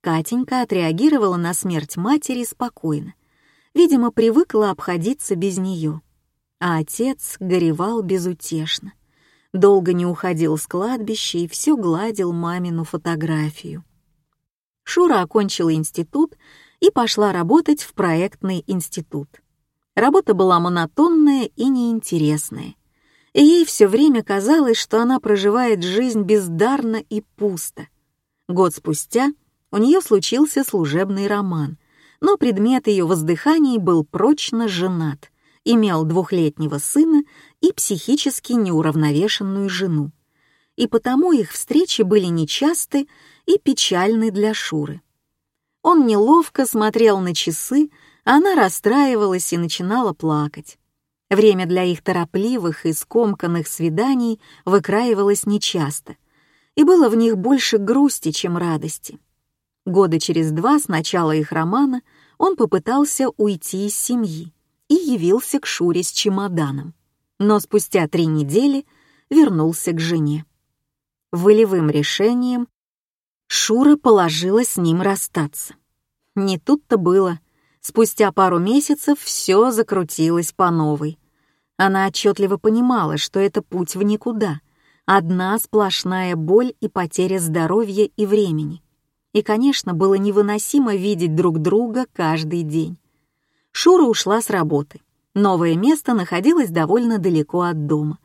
Катенька отреагировала на смерть матери спокойно. Видимо, привыкла обходиться без нее. А отец горевал безутешно. Долго не уходил с кладбища и все гладил мамину фотографию. Шура окончила институт и пошла работать в проектный институт. Работа была монотонная и неинтересная. И ей все время казалось, что она проживает жизнь бездарно и пусто. Год спустя у нее случился служебный роман, но предмет ее воздыханий был прочно женат, имел двухлетнего сына и психически неуравновешенную жену. И потому их встречи были нечасты и печальны для Шуры. Он неловко смотрел на часы, а она расстраивалась и начинала плакать. Время для их торопливых и скомканных свиданий выкраивалось нечасто, и было в них больше грусти, чем радости. Года через два с начала их романа он попытался уйти из семьи и явился к Шуре с чемоданом, но спустя три недели вернулся к жене. Волевым решением Шура положила с ним расстаться. Не тут-то было. Спустя пару месяцев все закрутилось по новой. Она отчетливо понимала, что это путь в никуда, одна сплошная боль и потеря здоровья и времени — и, конечно, было невыносимо видеть друг друга каждый день. Шура ушла с работы. Новое место находилось довольно далеко от дома.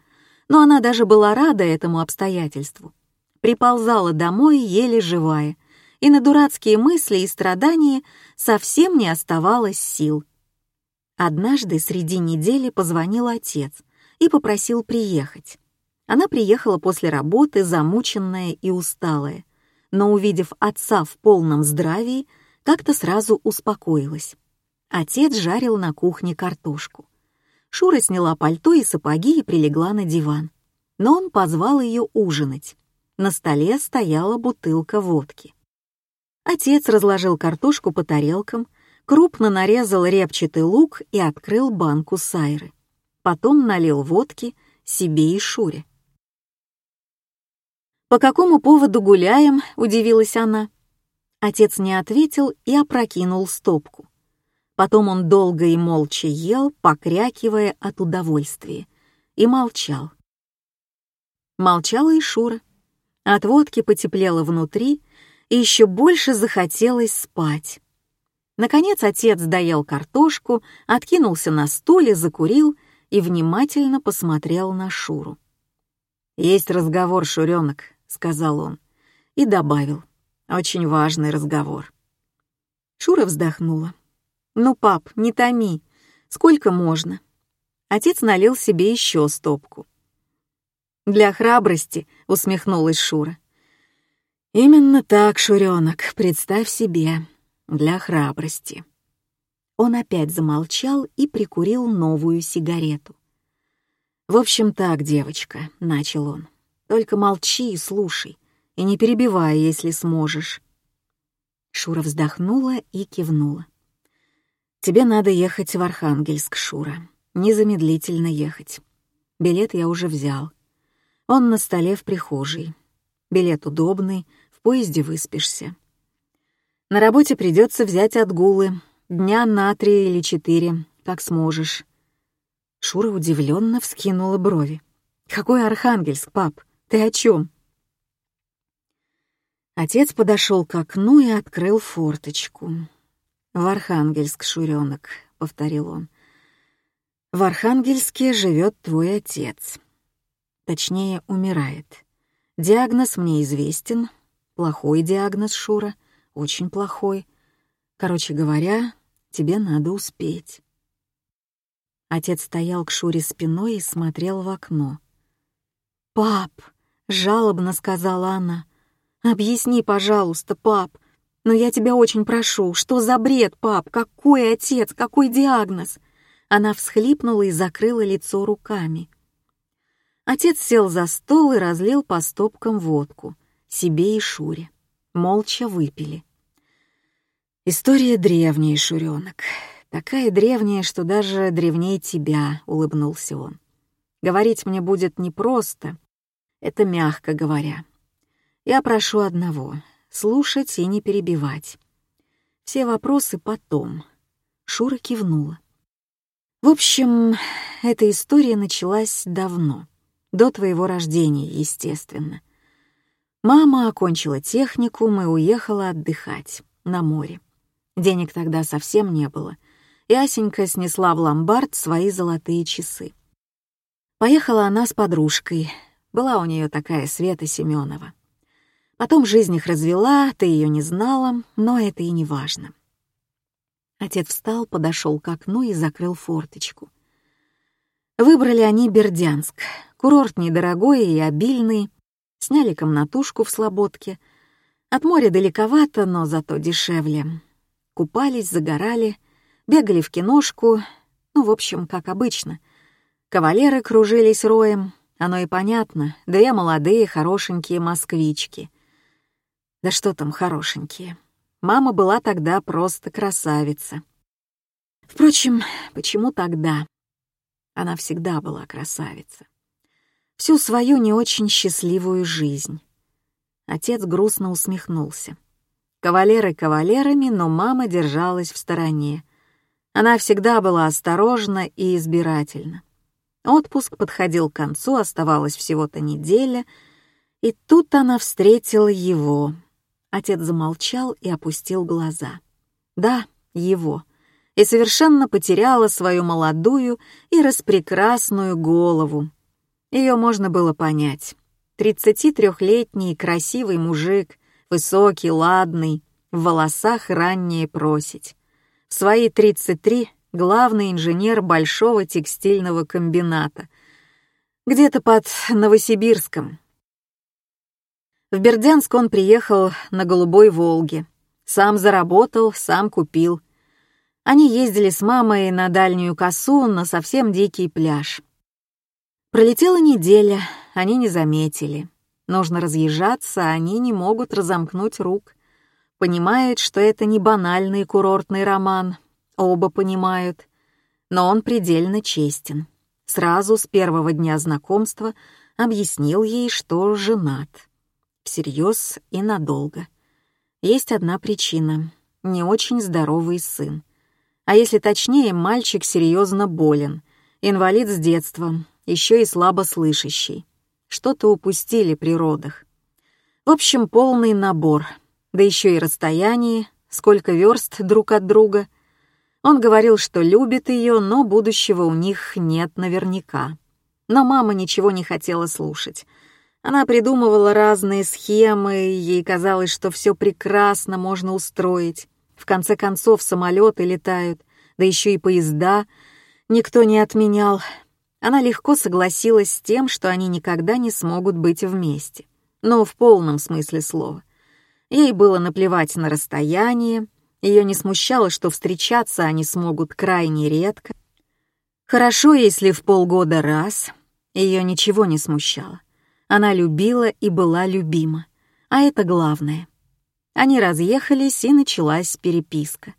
Но она даже была рада этому обстоятельству. Приползала домой еле живая, и на дурацкие мысли и страдания совсем не оставалось сил. Однажды среди недели позвонил отец и попросил приехать. Она приехала после работы, замученная и усталая — но, увидев отца в полном здравии, как-то сразу успокоилась. Отец жарил на кухне картошку. Шура сняла пальто и сапоги и прилегла на диван. Но он позвал ее ужинать. На столе стояла бутылка водки. Отец разложил картошку по тарелкам, крупно нарезал репчатый лук и открыл банку сайры. Потом налил водки себе и Шуре. «По какому поводу гуляем?» — удивилась она. Отец не ответил и опрокинул стопку. Потом он долго и молча ел, покрякивая от удовольствия, и молчал. Молчала и Шура. От водки потеплело внутри, и еще больше захотелось спать. Наконец отец доел картошку, откинулся на стуле, закурил и внимательно посмотрел на Шуру. «Есть разговор, Шуренок», — сказал он, и добавил. «Очень важный разговор». Шура вздохнула. «Ну, пап, не томи. Сколько можно?» Отец налил себе еще стопку. «Для храбрости», — усмехнулась Шура. «Именно так, Шуренок, представь себе, для храбрости». Он опять замолчал и прикурил новую сигарету. «В общем так, девочка», — начал он, — «только молчи и слушай, и не перебивай, если сможешь». Шура вздохнула и кивнула. «Тебе надо ехать в Архангельск, Шура. Незамедлительно ехать. Билет я уже взял. Он на столе в прихожей. Билет удобный, в поезде выспишься. На работе придется взять отгулы, дня на три или четыре, как сможешь. Шура удивленно вскинула брови. «Какой Архангельск, пап? Ты о чем? Отец подошел к окну и открыл форточку. «В Архангельск, Шуренок», — повторил он. «В Архангельске живет твой отец. Точнее, умирает. Диагноз мне известен. Плохой диагноз, Шура, очень плохой. Короче говоря, тебе надо успеть». Отец стоял к Шуре спиной и смотрел в окно. «Пап!» — жалобно сказала она — «Объясни, пожалуйста, пап. Но я тебя очень прошу, что за бред, пап? Какой отец? Какой диагноз?» Она всхлипнула и закрыла лицо руками. Отец сел за стол и разлил по стопкам водку, себе и Шуре. Молча выпили. «История древняя, Шуренок. Такая древняя, что даже древнее тебя», — улыбнулся он. «Говорить мне будет непросто, это мягко говоря. Я прошу одного — слушать и не перебивать. Все вопросы потом. Шура кивнула. В общем, эта история началась давно, до твоего рождения, естественно. Мама окончила техникум и уехала отдыхать на море. Денег тогда совсем не было, и Асенька снесла в ломбард свои золотые часы. Поехала она с подружкой, была у нее такая Света Семенова. Потом жизнь их развела, ты ее не знала, но это и не важно. Отец встал, подошел к окну и закрыл форточку. Выбрали они Бердянск. Курорт недорогой и обильный. Сняли комнатушку в Слободке. От моря далековато, но зато дешевле. Купались, загорали, бегали в киношку. Ну, в общем, как обычно. Кавалеры кружились роем. Оно и понятно. Я молодые, хорошенькие москвички. Да что там хорошенькие. Мама была тогда просто красавица. Впрочем, почему тогда? Она всегда была красавица. Всю свою не очень счастливую жизнь. Отец грустно усмехнулся. Кавалеры кавалерами, но мама держалась в стороне. Она всегда была осторожна и избирательна. Отпуск подходил к концу, оставалась всего-то неделя, и тут она встретила его, Отец замолчал и опустил глаза. Да, его. И совершенно потеряла свою молодую и распрекрасную голову. Ее можно было понять. 33-летний красивый мужик, высокий, ладный, в волосах раннее просить. В свои 33 главный инженер большого текстильного комбината. Где-то под Новосибирском, в Бердянск он приехал на «Голубой Волге». Сам заработал, сам купил. Они ездили с мамой на дальнюю косу на совсем дикий пляж. Пролетела неделя, они не заметили. Нужно разъезжаться, а они не могут разомкнуть рук. Понимают, что это не банальный курортный роман. Оба понимают. Но он предельно честен. Сразу с первого дня знакомства объяснил ей, что женат. Всерьез и надолго. Есть одна причина — не очень здоровый сын. А если точнее, мальчик серьезно болен, инвалид с детства, еще и слабослышащий. Что-то упустили при родах. В общем, полный набор, да еще и расстояние, сколько верст друг от друга. Он говорил, что любит ее, но будущего у них нет наверняка. Но мама ничего не хотела слушать. Она придумывала разные схемы, ей казалось, что все прекрасно можно устроить. В конце концов, самолеты летают, да еще и поезда. Никто не отменял. Она легко согласилась с тем, что они никогда не смогут быть вместе. Но в полном смысле слова. Ей было наплевать на расстояние, ее не смущало, что встречаться они смогут крайне редко. Хорошо, если в полгода раз. Ее ничего не смущало. Она любила и была любима. А это главное. Они разъехались, и началась переписка.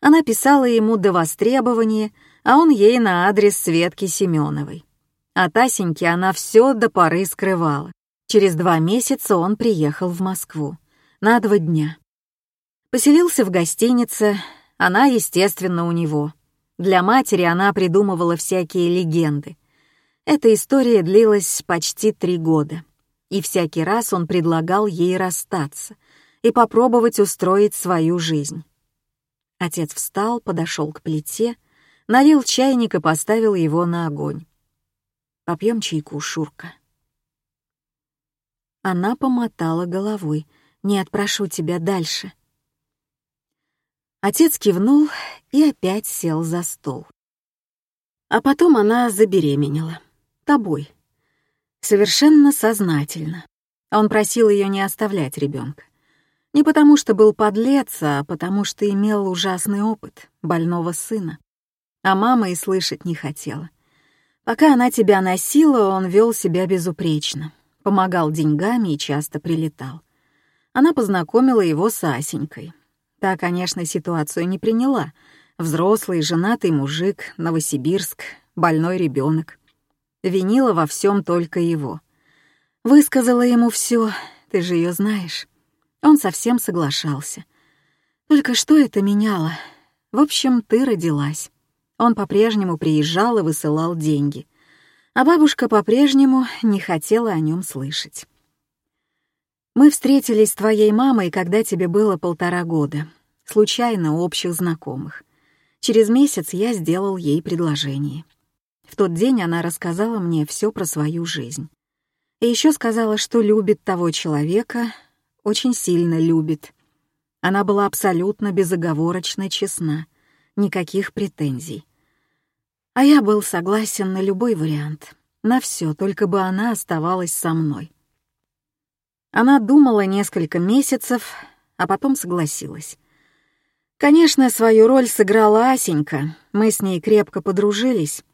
Она писала ему до востребования, а он ей на адрес Светки Семеновой. От Асеньки она все до поры скрывала. Через два месяца он приехал в Москву. На два дня. Поселился в гостинице, она, естественно, у него. Для матери она придумывала всякие легенды. Эта история длилась почти три года, и всякий раз он предлагал ей расстаться и попробовать устроить свою жизнь. Отец встал, подошел к плите, налил чайник и поставил его на огонь. «Попьем чайку, Шурка». Она помотала головой. «Нет, прошу тебя, дальше». Отец кивнул и опять сел за стол. А потом она забеременела. Тобой. Совершенно сознательно. Он просил ее не оставлять ребенка. Не потому что был подлец, а потому что имел ужасный опыт больного сына. А мама и слышать не хотела. Пока она тебя носила, он вел себя безупречно. Помогал деньгами и часто прилетал. Она познакомила его с Асенькой, Та, конечно, ситуацию не приняла. Взрослый, женатый мужик, Новосибирск, больной ребенок. Винила во всем только его. Высказала ему все, ты же ее знаешь. Он совсем соглашался. Только что это меняло? В общем, ты родилась. Он по-прежнему приезжал и высылал деньги. А бабушка по-прежнему не хотела о нем слышать. Мы встретились с твоей мамой, когда тебе было полтора года. Случайно у общих знакомых. Через месяц я сделал ей предложение. В тот день она рассказала мне все про свою жизнь. И еще сказала, что любит того человека, очень сильно любит. Она была абсолютно безоговорочно честна, никаких претензий. А я был согласен на любой вариант, на все, только бы она оставалась со мной. Она думала несколько месяцев, а потом согласилась. Конечно, свою роль сыграла Асенька, мы с ней крепко подружились.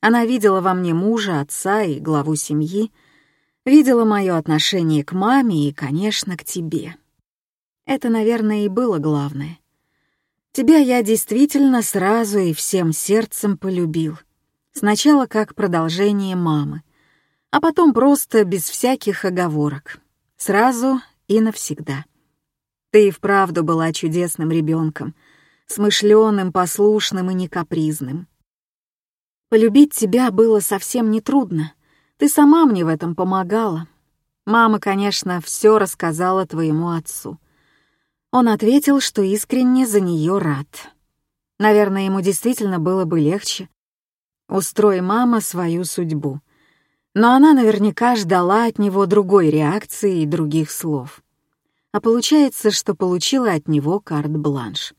Она видела во мне мужа, отца и главу семьи, видела мое отношение к маме и, конечно, к тебе. Это, наверное, и было главное. Тебя я действительно сразу и всем сердцем полюбил. Сначала как продолжение мамы, а потом просто без всяких оговорок. Сразу и навсегда. Ты и вправду была чудесным ребенком, смышленым, послушным и некапризным. Полюбить тебя было совсем нетрудно. Ты сама мне в этом помогала. Мама, конечно, все рассказала твоему отцу. Он ответил, что искренне за нее рад. Наверное, ему действительно было бы легче. Устрой мама свою судьбу но она наверняка ждала от него другой реакции и других слов. А получается, что получила от него карт-бланш.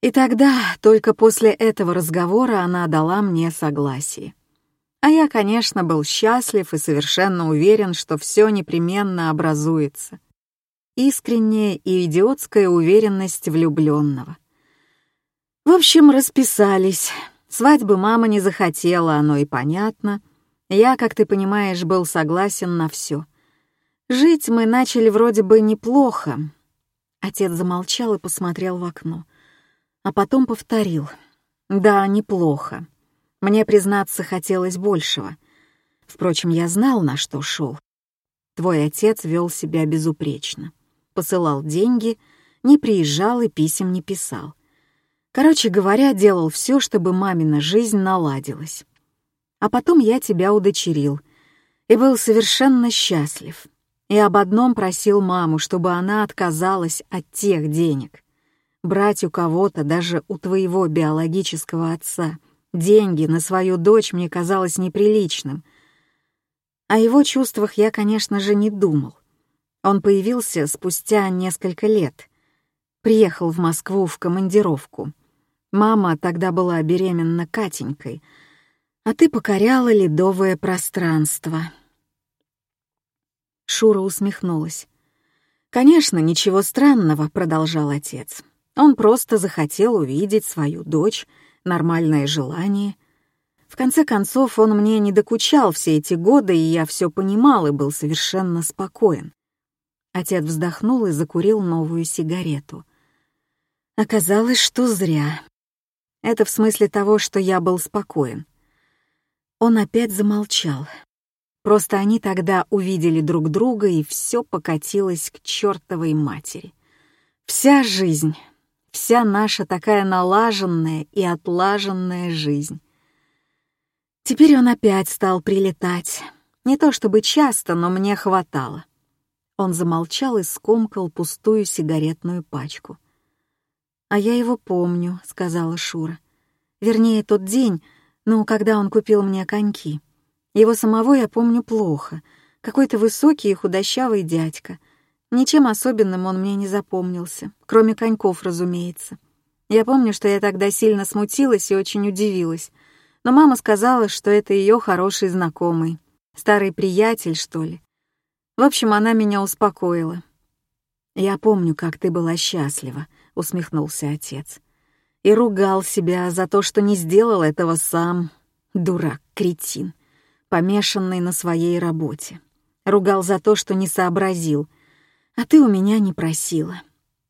И тогда, только после этого разговора, она дала мне согласие. А я, конечно, был счастлив и совершенно уверен, что все непременно образуется. Искренняя и идиотская уверенность влюбленного. В общем, расписались. Свадьбы мама не захотела, оно и понятно — я, как ты понимаешь, был согласен на все. Жить мы начали вроде бы неплохо. Отец замолчал и посмотрел в окно. А потом повторил. Да, неплохо. Мне, признаться, хотелось большего. Впрочем, я знал, на что шел. Твой отец вел себя безупречно. Посылал деньги, не приезжал и писем не писал. Короче говоря, делал все, чтобы мамина жизнь наладилась. А потом я тебя удочерил и был совершенно счастлив. И об одном просил маму, чтобы она отказалась от тех денег. Брать у кого-то, даже у твоего биологического отца, деньги на свою дочь мне казалось неприличным. О его чувствах я, конечно же, не думал. Он появился спустя несколько лет. Приехал в Москву в командировку. Мама тогда была беременна Катенькой, а ты покоряла ледовое пространство. Шура усмехнулась. «Конечно, ничего странного», — продолжал отец. «Он просто захотел увидеть свою дочь, нормальное желание. В конце концов, он мне не докучал все эти годы, и я все понимал и был совершенно спокоен». Отец вздохнул и закурил новую сигарету. Оказалось, что зря. Это в смысле того, что я был спокоен. Он опять замолчал. Просто они тогда увидели друг друга, и все покатилось к чертовой матери. Вся жизнь, вся наша такая налаженная и отлаженная жизнь. Теперь он опять стал прилетать. Не то чтобы часто, но мне хватало. Он замолчал и скомкал пустую сигаретную пачку. «А я его помню», — сказала Шура. «Вернее, тот день, ну, когда он купил мне коньки». Его самого я помню плохо. Какой-то высокий и худощавый дядька. Ничем особенным он мне не запомнился, кроме коньков, разумеется. Я помню, что я тогда сильно смутилась и очень удивилась. Но мама сказала, что это ее хороший знакомый. Старый приятель, что ли. В общем, она меня успокоила. «Я помню, как ты была счастлива», — усмехнулся отец. «И ругал себя за то, что не сделал этого сам. Дурак, кретин помешанный на своей работе. Ругал за то, что не сообразил. А ты у меня не просила.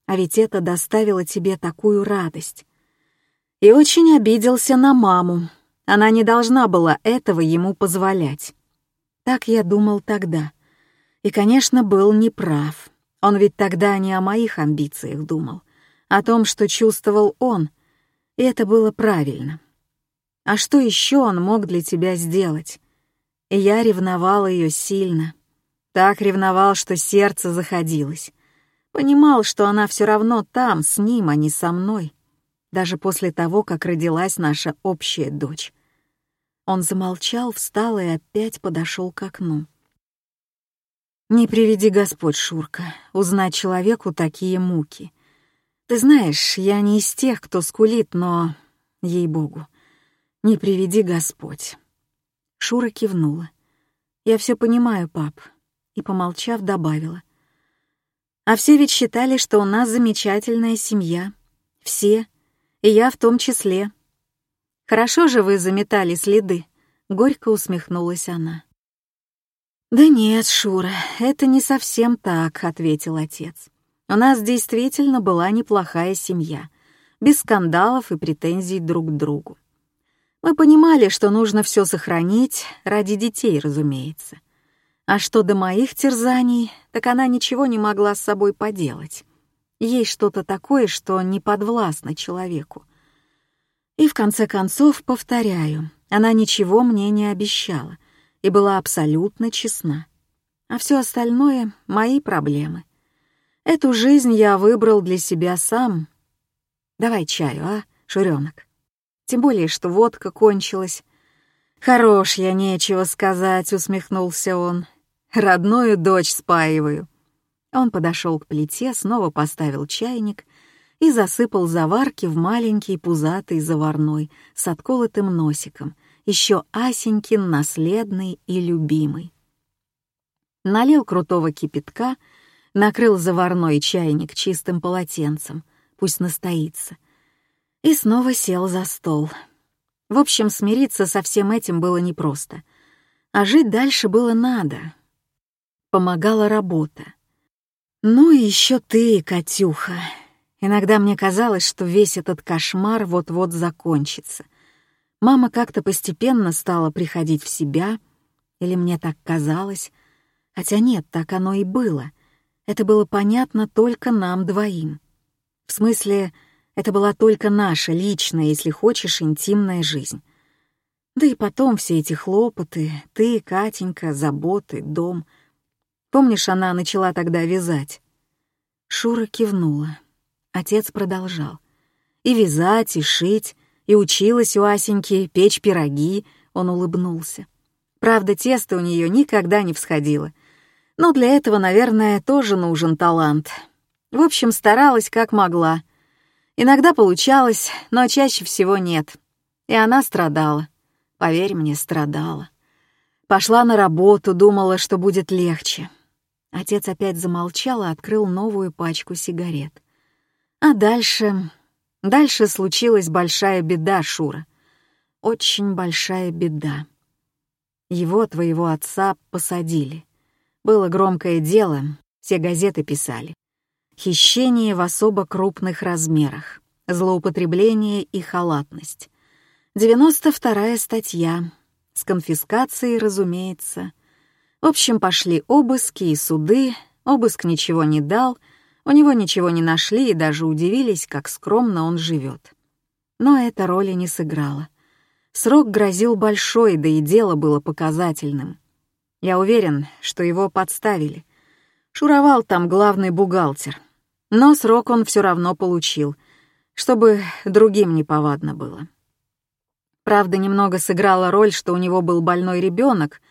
А ведь это доставило тебе такую радость. И очень обиделся на маму. Она не должна была этого ему позволять. Так я думал тогда. И, конечно, был неправ. Он ведь тогда не о моих амбициях думал, о том, что чувствовал он. И это было правильно. А что еще он мог для тебя сделать? и я ревновал ее сильно. Так ревновал, что сердце заходилось. Понимал, что она все равно там, с ним, а не со мной. Даже после того, как родилась наша общая дочь. Он замолчал, встал и опять подошел к окну. «Не приведи Господь, Шурка, узнать человеку такие муки. Ты знаешь, я не из тех, кто скулит, но, ей-богу, не приведи Господь». Шура кивнула. «Я все понимаю, пап», и, помолчав, добавила. «А все ведь считали, что у нас замечательная семья. Все, и я в том числе. Хорошо же вы заметали следы», — горько усмехнулась она. «Да нет, Шура, это не совсем так», — ответил отец. «У нас действительно была неплохая семья, без скандалов и претензий друг к другу. Мы понимали, что нужно все сохранить, ради детей, разумеется. А что до моих терзаний, так она ничего не могла с собой поделать. Есть что-то такое, что не подвластно человеку. И в конце концов, повторяю, она ничего мне не обещала и была абсолютно честна. А все остальное — мои проблемы. Эту жизнь я выбрал для себя сам. Давай чаю, а, Шуренок? Тем более, что водка кончилась. «Хорош я, нечего сказать», — усмехнулся он. «Родную дочь спаиваю». Он подошел к плите, снова поставил чайник и засыпал заварки в маленький пузатый заварной с отколотым носиком, еще Асенькин наследный и любимый. Налил крутого кипятка, накрыл заварной чайник чистым полотенцем, пусть настоится, и снова сел за стол. В общем, смириться со всем этим было непросто. А жить дальше было надо. Помогала работа. Ну и еще ты, Катюха. Иногда мне казалось, что весь этот кошмар вот-вот закончится. Мама как-то постепенно стала приходить в себя, или мне так казалось, хотя нет, так оно и было. Это было понятно только нам двоим. В смысле, это была только наша личная, если хочешь, интимная жизнь. Да и потом все эти хлопоты, ты, Катенька, заботы, дом. Помнишь, она начала тогда вязать? Шура кивнула. Отец продолжал. И вязать, и шить, и училась у Асеньки печь пироги, он улыбнулся. Правда, тесто у нее никогда не всходило. Но для этого, наверное, тоже нужен талант. В общем, старалась как могла. Иногда получалось, но чаще всего нет. И она страдала. Поверь мне, страдала. Пошла на работу, думала, что будет легче. Отец опять замолчал и открыл новую пачку сигарет. А дальше... Дальше случилась большая беда, Шура. Очень большая беда. Его, твоего отца, посадили. Было громкое дело, все газеты писали. Хищение в особо крупных размерах, злоупотребление и халатность. 92-я статья. С конфискацией, разумеется. В общем, пошли обыски и суды. Обыск ничего не дал, у него ничего не нашли и даже удивились, как скромно он живет. Но эта роли не сыграла. Срок грозил большой, да и дело было показательным. Я уверен, что его подставили. Шуровал там главный бухгалтер. Но срок он все равно получил, чтобы другим неповадно было. Правда, немного сыграла роль, что у него был больной ребенок,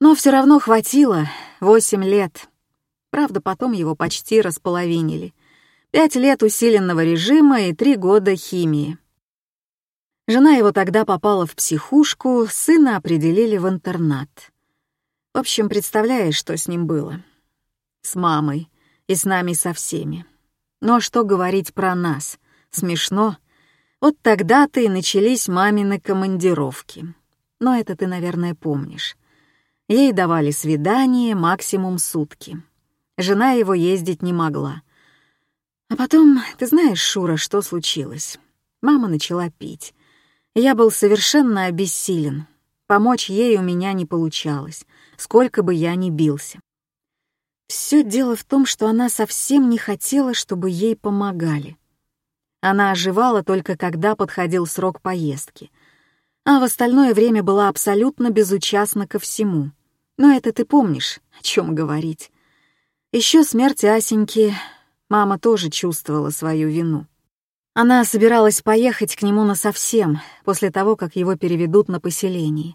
но все равно хватило — восемь лет. Правда, потом его почти располовинили. Пять лет усиленного режима и три года химии. Жена его тогда попала в психушку, сына определили в интернат. В общем, представляешь, что с ним было? С мамой и с нами со всеми. Но что говорить про нас? Смешно — вот тогда-то и начались мамины командировки. Но это ты, наверное, помнишь. Ей давали свидание максимум сутки. Жена его ездить не могла. А потом, ты знаешь, Шура, что случилось? Мама начала пить. Я был совершенно обессилен. Помочь ей у меня не получалось, сколько бы я ни бился. Все дело в том, что она совсем не хотела, чтобы ей помогали. Она оживала только когда подходил срок поездки, а в остальное время была абсолютно безучастна ко всему. Но это ты помнишь, о чем говорить. Еще смерть Асеньки мама тоже чувствовала свою вину. Она собиралась поехать к нему насовсем, после того, как его переведут на поселение,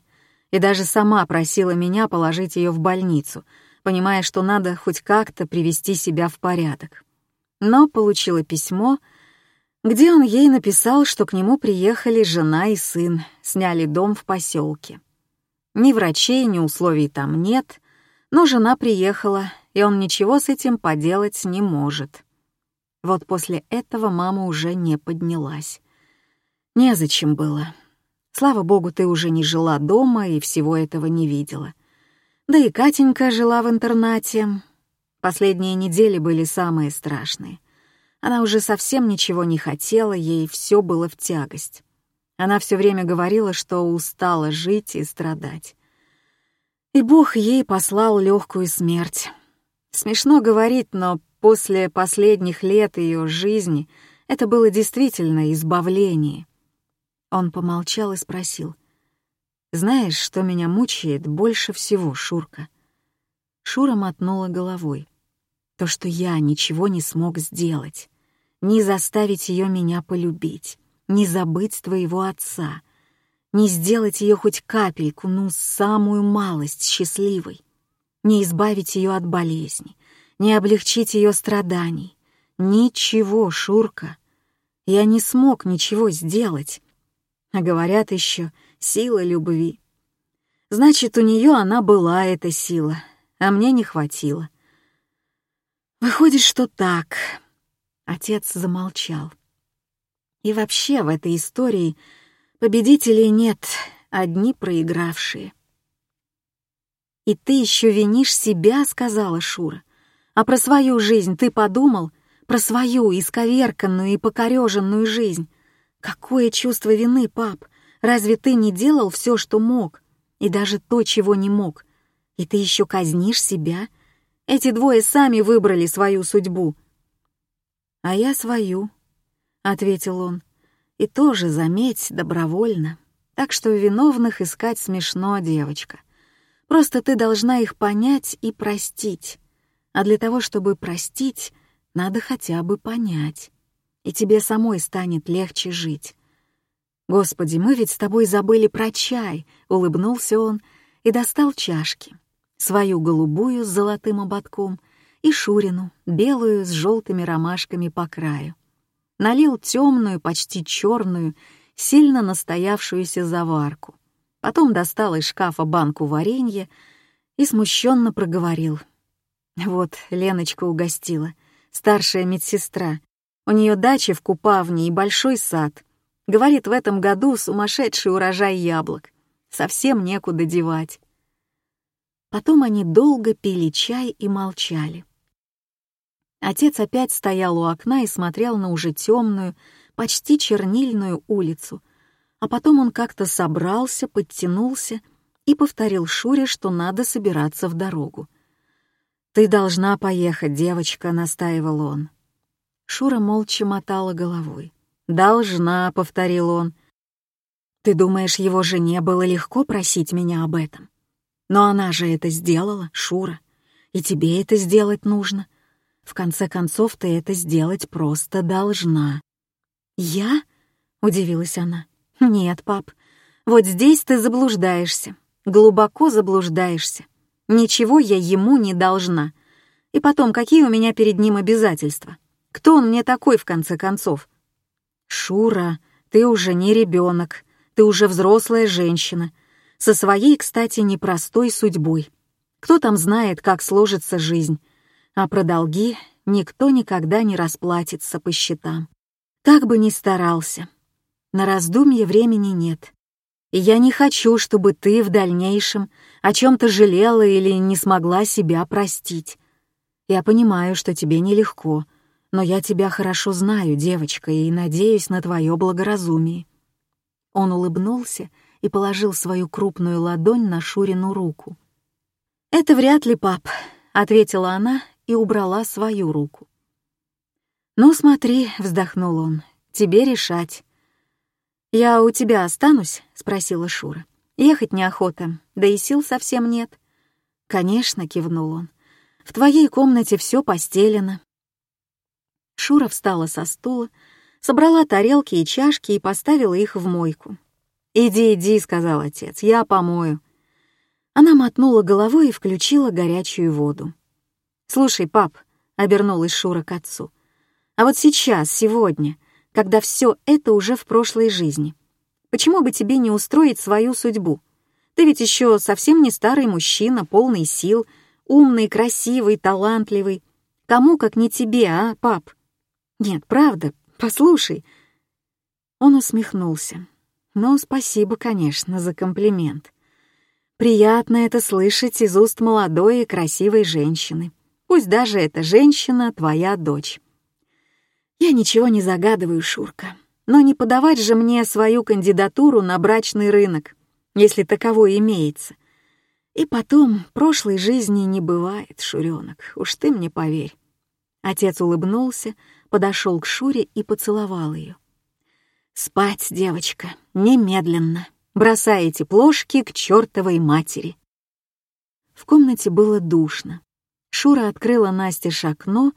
и даже сама просила меня положить ее в больницу, понимая, что надо хоть как-то привести себя в порядок. Но получила письмо — где он ей написал, что к нему приехали жена и сын, сняли дом в поселке. Ни врачей, ни условий там нет, но жена приехала, и он ничего с этим поделать не может. Вот после этого мама уже не поднялась. Незачем было. Слава богу, ты уже не жила дома и всего этого не видела. Да и Катенька жила в интернате. Последние недели были самые страшные. Она уже совсем ничего не хотела, ей все было в тягость. Она все время говорила, что устала жить и страдать. И Бог ей послал легкую смерть. Смешно говорить, но после последних лет ее жизни это было действительно избавление. Он помолчал и спросил, «Знаешь, что меня мучает больше всего, Шурка?» Шура мотнула головой. То, что я ничего не смог сделать, не заставить ее меня полюбить, не забыть твоего отца, не сделать ее хоть капельку, ну, самую малость счастливой, не избавить ее от болезни, не облегчить ее страданий. Ничего, Шурка. Я не смог ничего сделать. А говорят еще сила любви. Значит, у нее она была, эта сила, а мне не хватило. Выходит, что так. Отец замолчал. И вообще в этой истории победителей нет, одни проигравшие. «И ты еще винишь себя», — сказала Шура. «А про свою жизнь ты подумал? Про свою исковерканную и покореженную жизнь? Какое чувство вины, пап? Разве ты не делал все, что мог, и даже то, чего не мог? И ты еще казнишь себя? Эти двое сами выбрали свою судьбу». «А я свою», — ответил он, — «и тоже, заметь, добровольно. Так что виновных искать смешно, девочка. Просто ты должна их понять и простить. А для того, чтобы простить, надо хотя бы понять. И тебе самой станет легче жить. «Господи, мы ведь с тобой забыли про чай», — улыбнулся он и достал чашки. Свою голубую с золотым ободком и Шурину, белую с желтыми ромашками по краю. Налил темную, почти черную, сильно настоявшуюся заварку. Потом достал из шкафа банку варенья и смущенно проговорил. Вот Леночка угостила, старшая медсестра. У нее дача в Купавне и большой сад. Говорит, в этом году сумасшедший урожай яблок. Совсем некуда девать. Потом они долго пили чай и молчали. Отец опять стоял у окна и смотрел на уже темную, почти чернильную улицу, а потом он как-то собрался, подтянулся и повторил Шуре, что надо собираться в дорогу. «Ты должна поехать, девочка», — настаивал он. Шура молча мотала головой. «Должна», — повторил он. «Ты думаешь, его жене было легко просить меня об этом? Но она же это сделала, Шура, и тебе это сделать нужно. В конце концов, ты это сделать просто должна». «Я?» — удивилась она. «Нет, пап, вот здесь ты заблуждаешься, глубоко заблуждаешься. Ничего я ему не должна. И потом, какие у меня перед ним обязательства? Кто он мне такой, в конце концов?» «Шура, ты уже не ребенок, ты уже взрослая женщина, со своей, кстати, непростой судьбой. Кто там знает, как сложится жизнь, а про долги никто никогда не расплатится по счетам. Как бы ни старался. На раздумье времени нет. И я не хочу, чтобы ты в дальнейшем о чем-то жалела или не смогла себя простить. Я понимаю, что тебе нелегко — но я тебя хорошо знаю, девочка, и надеюсь на твое благоразумие». Он улыбнулся и положил свою крупную ладонь на Шурину руку. «Это вряд ли, пап», — ответила она и убрала свою руку. «Ну, смотри», — вздохнул он, — «тебе решать». «Я у тебя останусь?» — спросила Шура. «Ехать неохота, да и сил совсем нет». «Конечно», — кивнул он. «В твоей комнате все постелено, Шура встала со стула, собрала тарелки и чашки и поставила их в мойку. «Иди, иди», — сказал отец, — «я помою». Она мотнула головой и включила горячую воду. «Слушай, пап», — обернулась Шура к отцу, «а вот сейчас, сегодня, когда все это уже в прошлой жизни, почему бы тебе не устроить свою судьбу? Ты ведь еще совсем не старый мужчина, полный сил, умный, красивый, талантливый. Кому, как не тебе, а, пап?» Нет, правда, послушай». Он усмехнулся. «Ну, спасибо, конечно, за комплимент. Приятно это слышать из уст молодой и красивой женщины. Пусть даже эта женщина твоя дочь. Я ничего не загадываю, Шурка, но не подавать же мне свою кандидатуру на брачный рынок, если таковой имеется. И потом, прошлой жизни не бывает, Шуренок, уж ты мне поверь». Отец улыбнулся, подошел к Шуре и поцеловал ее. «Спать, девочка, немедленно. Бросай эти плошки к чертовой матери». В комнате было душно. Шура открыла Насте окно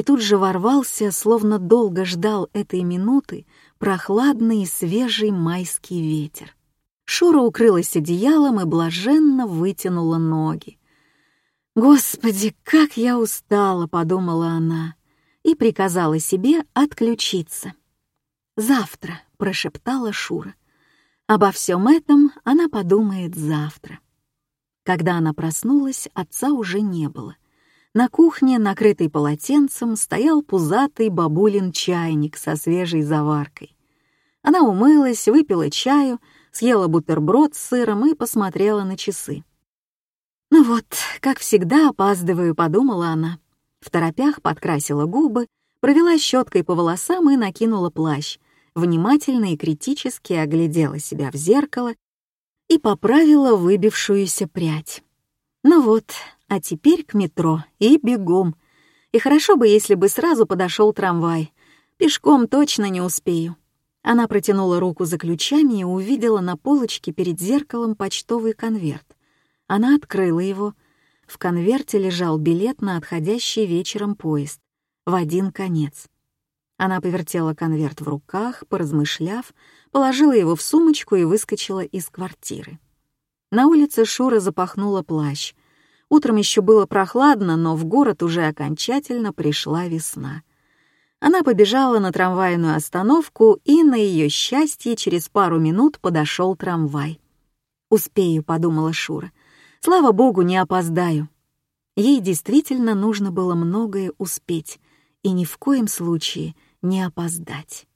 и тут же ворвался, словно долго ждал этой минуты, прохладный и свежий майский ветер. Шура укрылась одеялом и блаженно вытянула ноги. «Господи, как я устала!» — подумала она и приказала себе отключиться. «Завтра», — прошептала Шура. Обо всем этом она подумает завтра. Когда она проснулась, отца уже не было. На кухне, накрытый полотенцем, стоял пузатый бабулин чайник со свежей заваркой. Она умылась, выпила чаю, съела бутерброд с сыром и посмотрела на часы. «Ну вот, как всегда опаздываю», — подумала она. В торопях подкрасила губы, провела щеткой по волосам и накинула плащ, внимательно и критически оглядела себя в зеркало и поправила выбившуюся прядь. Ну вот, а теперь к метро и бегом. И хорошо бы, если бы сразу подошел трамвай. Пешком точно не успею. Она протянула руку за ключами и увидела на полочке перед зеркалом почтовый конверт. Она открыла его. В конверте лежал билет на отходящий вечером поезд. В один конец. Она повертела конверт в руках, поразмышляв, положила его в сумочку и выскочила из квартиры. На улице Шура запахнула плащ. Утром еще было прохладно, но в город уже окончательно пришла весна. Она побежала на трамвайную остановку, и на ее счастье через пару минут подошел трамвай. «Успею», — подумала Шура. «Слава богу, не опоздаю». Ей действительно нужно было многое успеть и ни в коем случае не опоздать.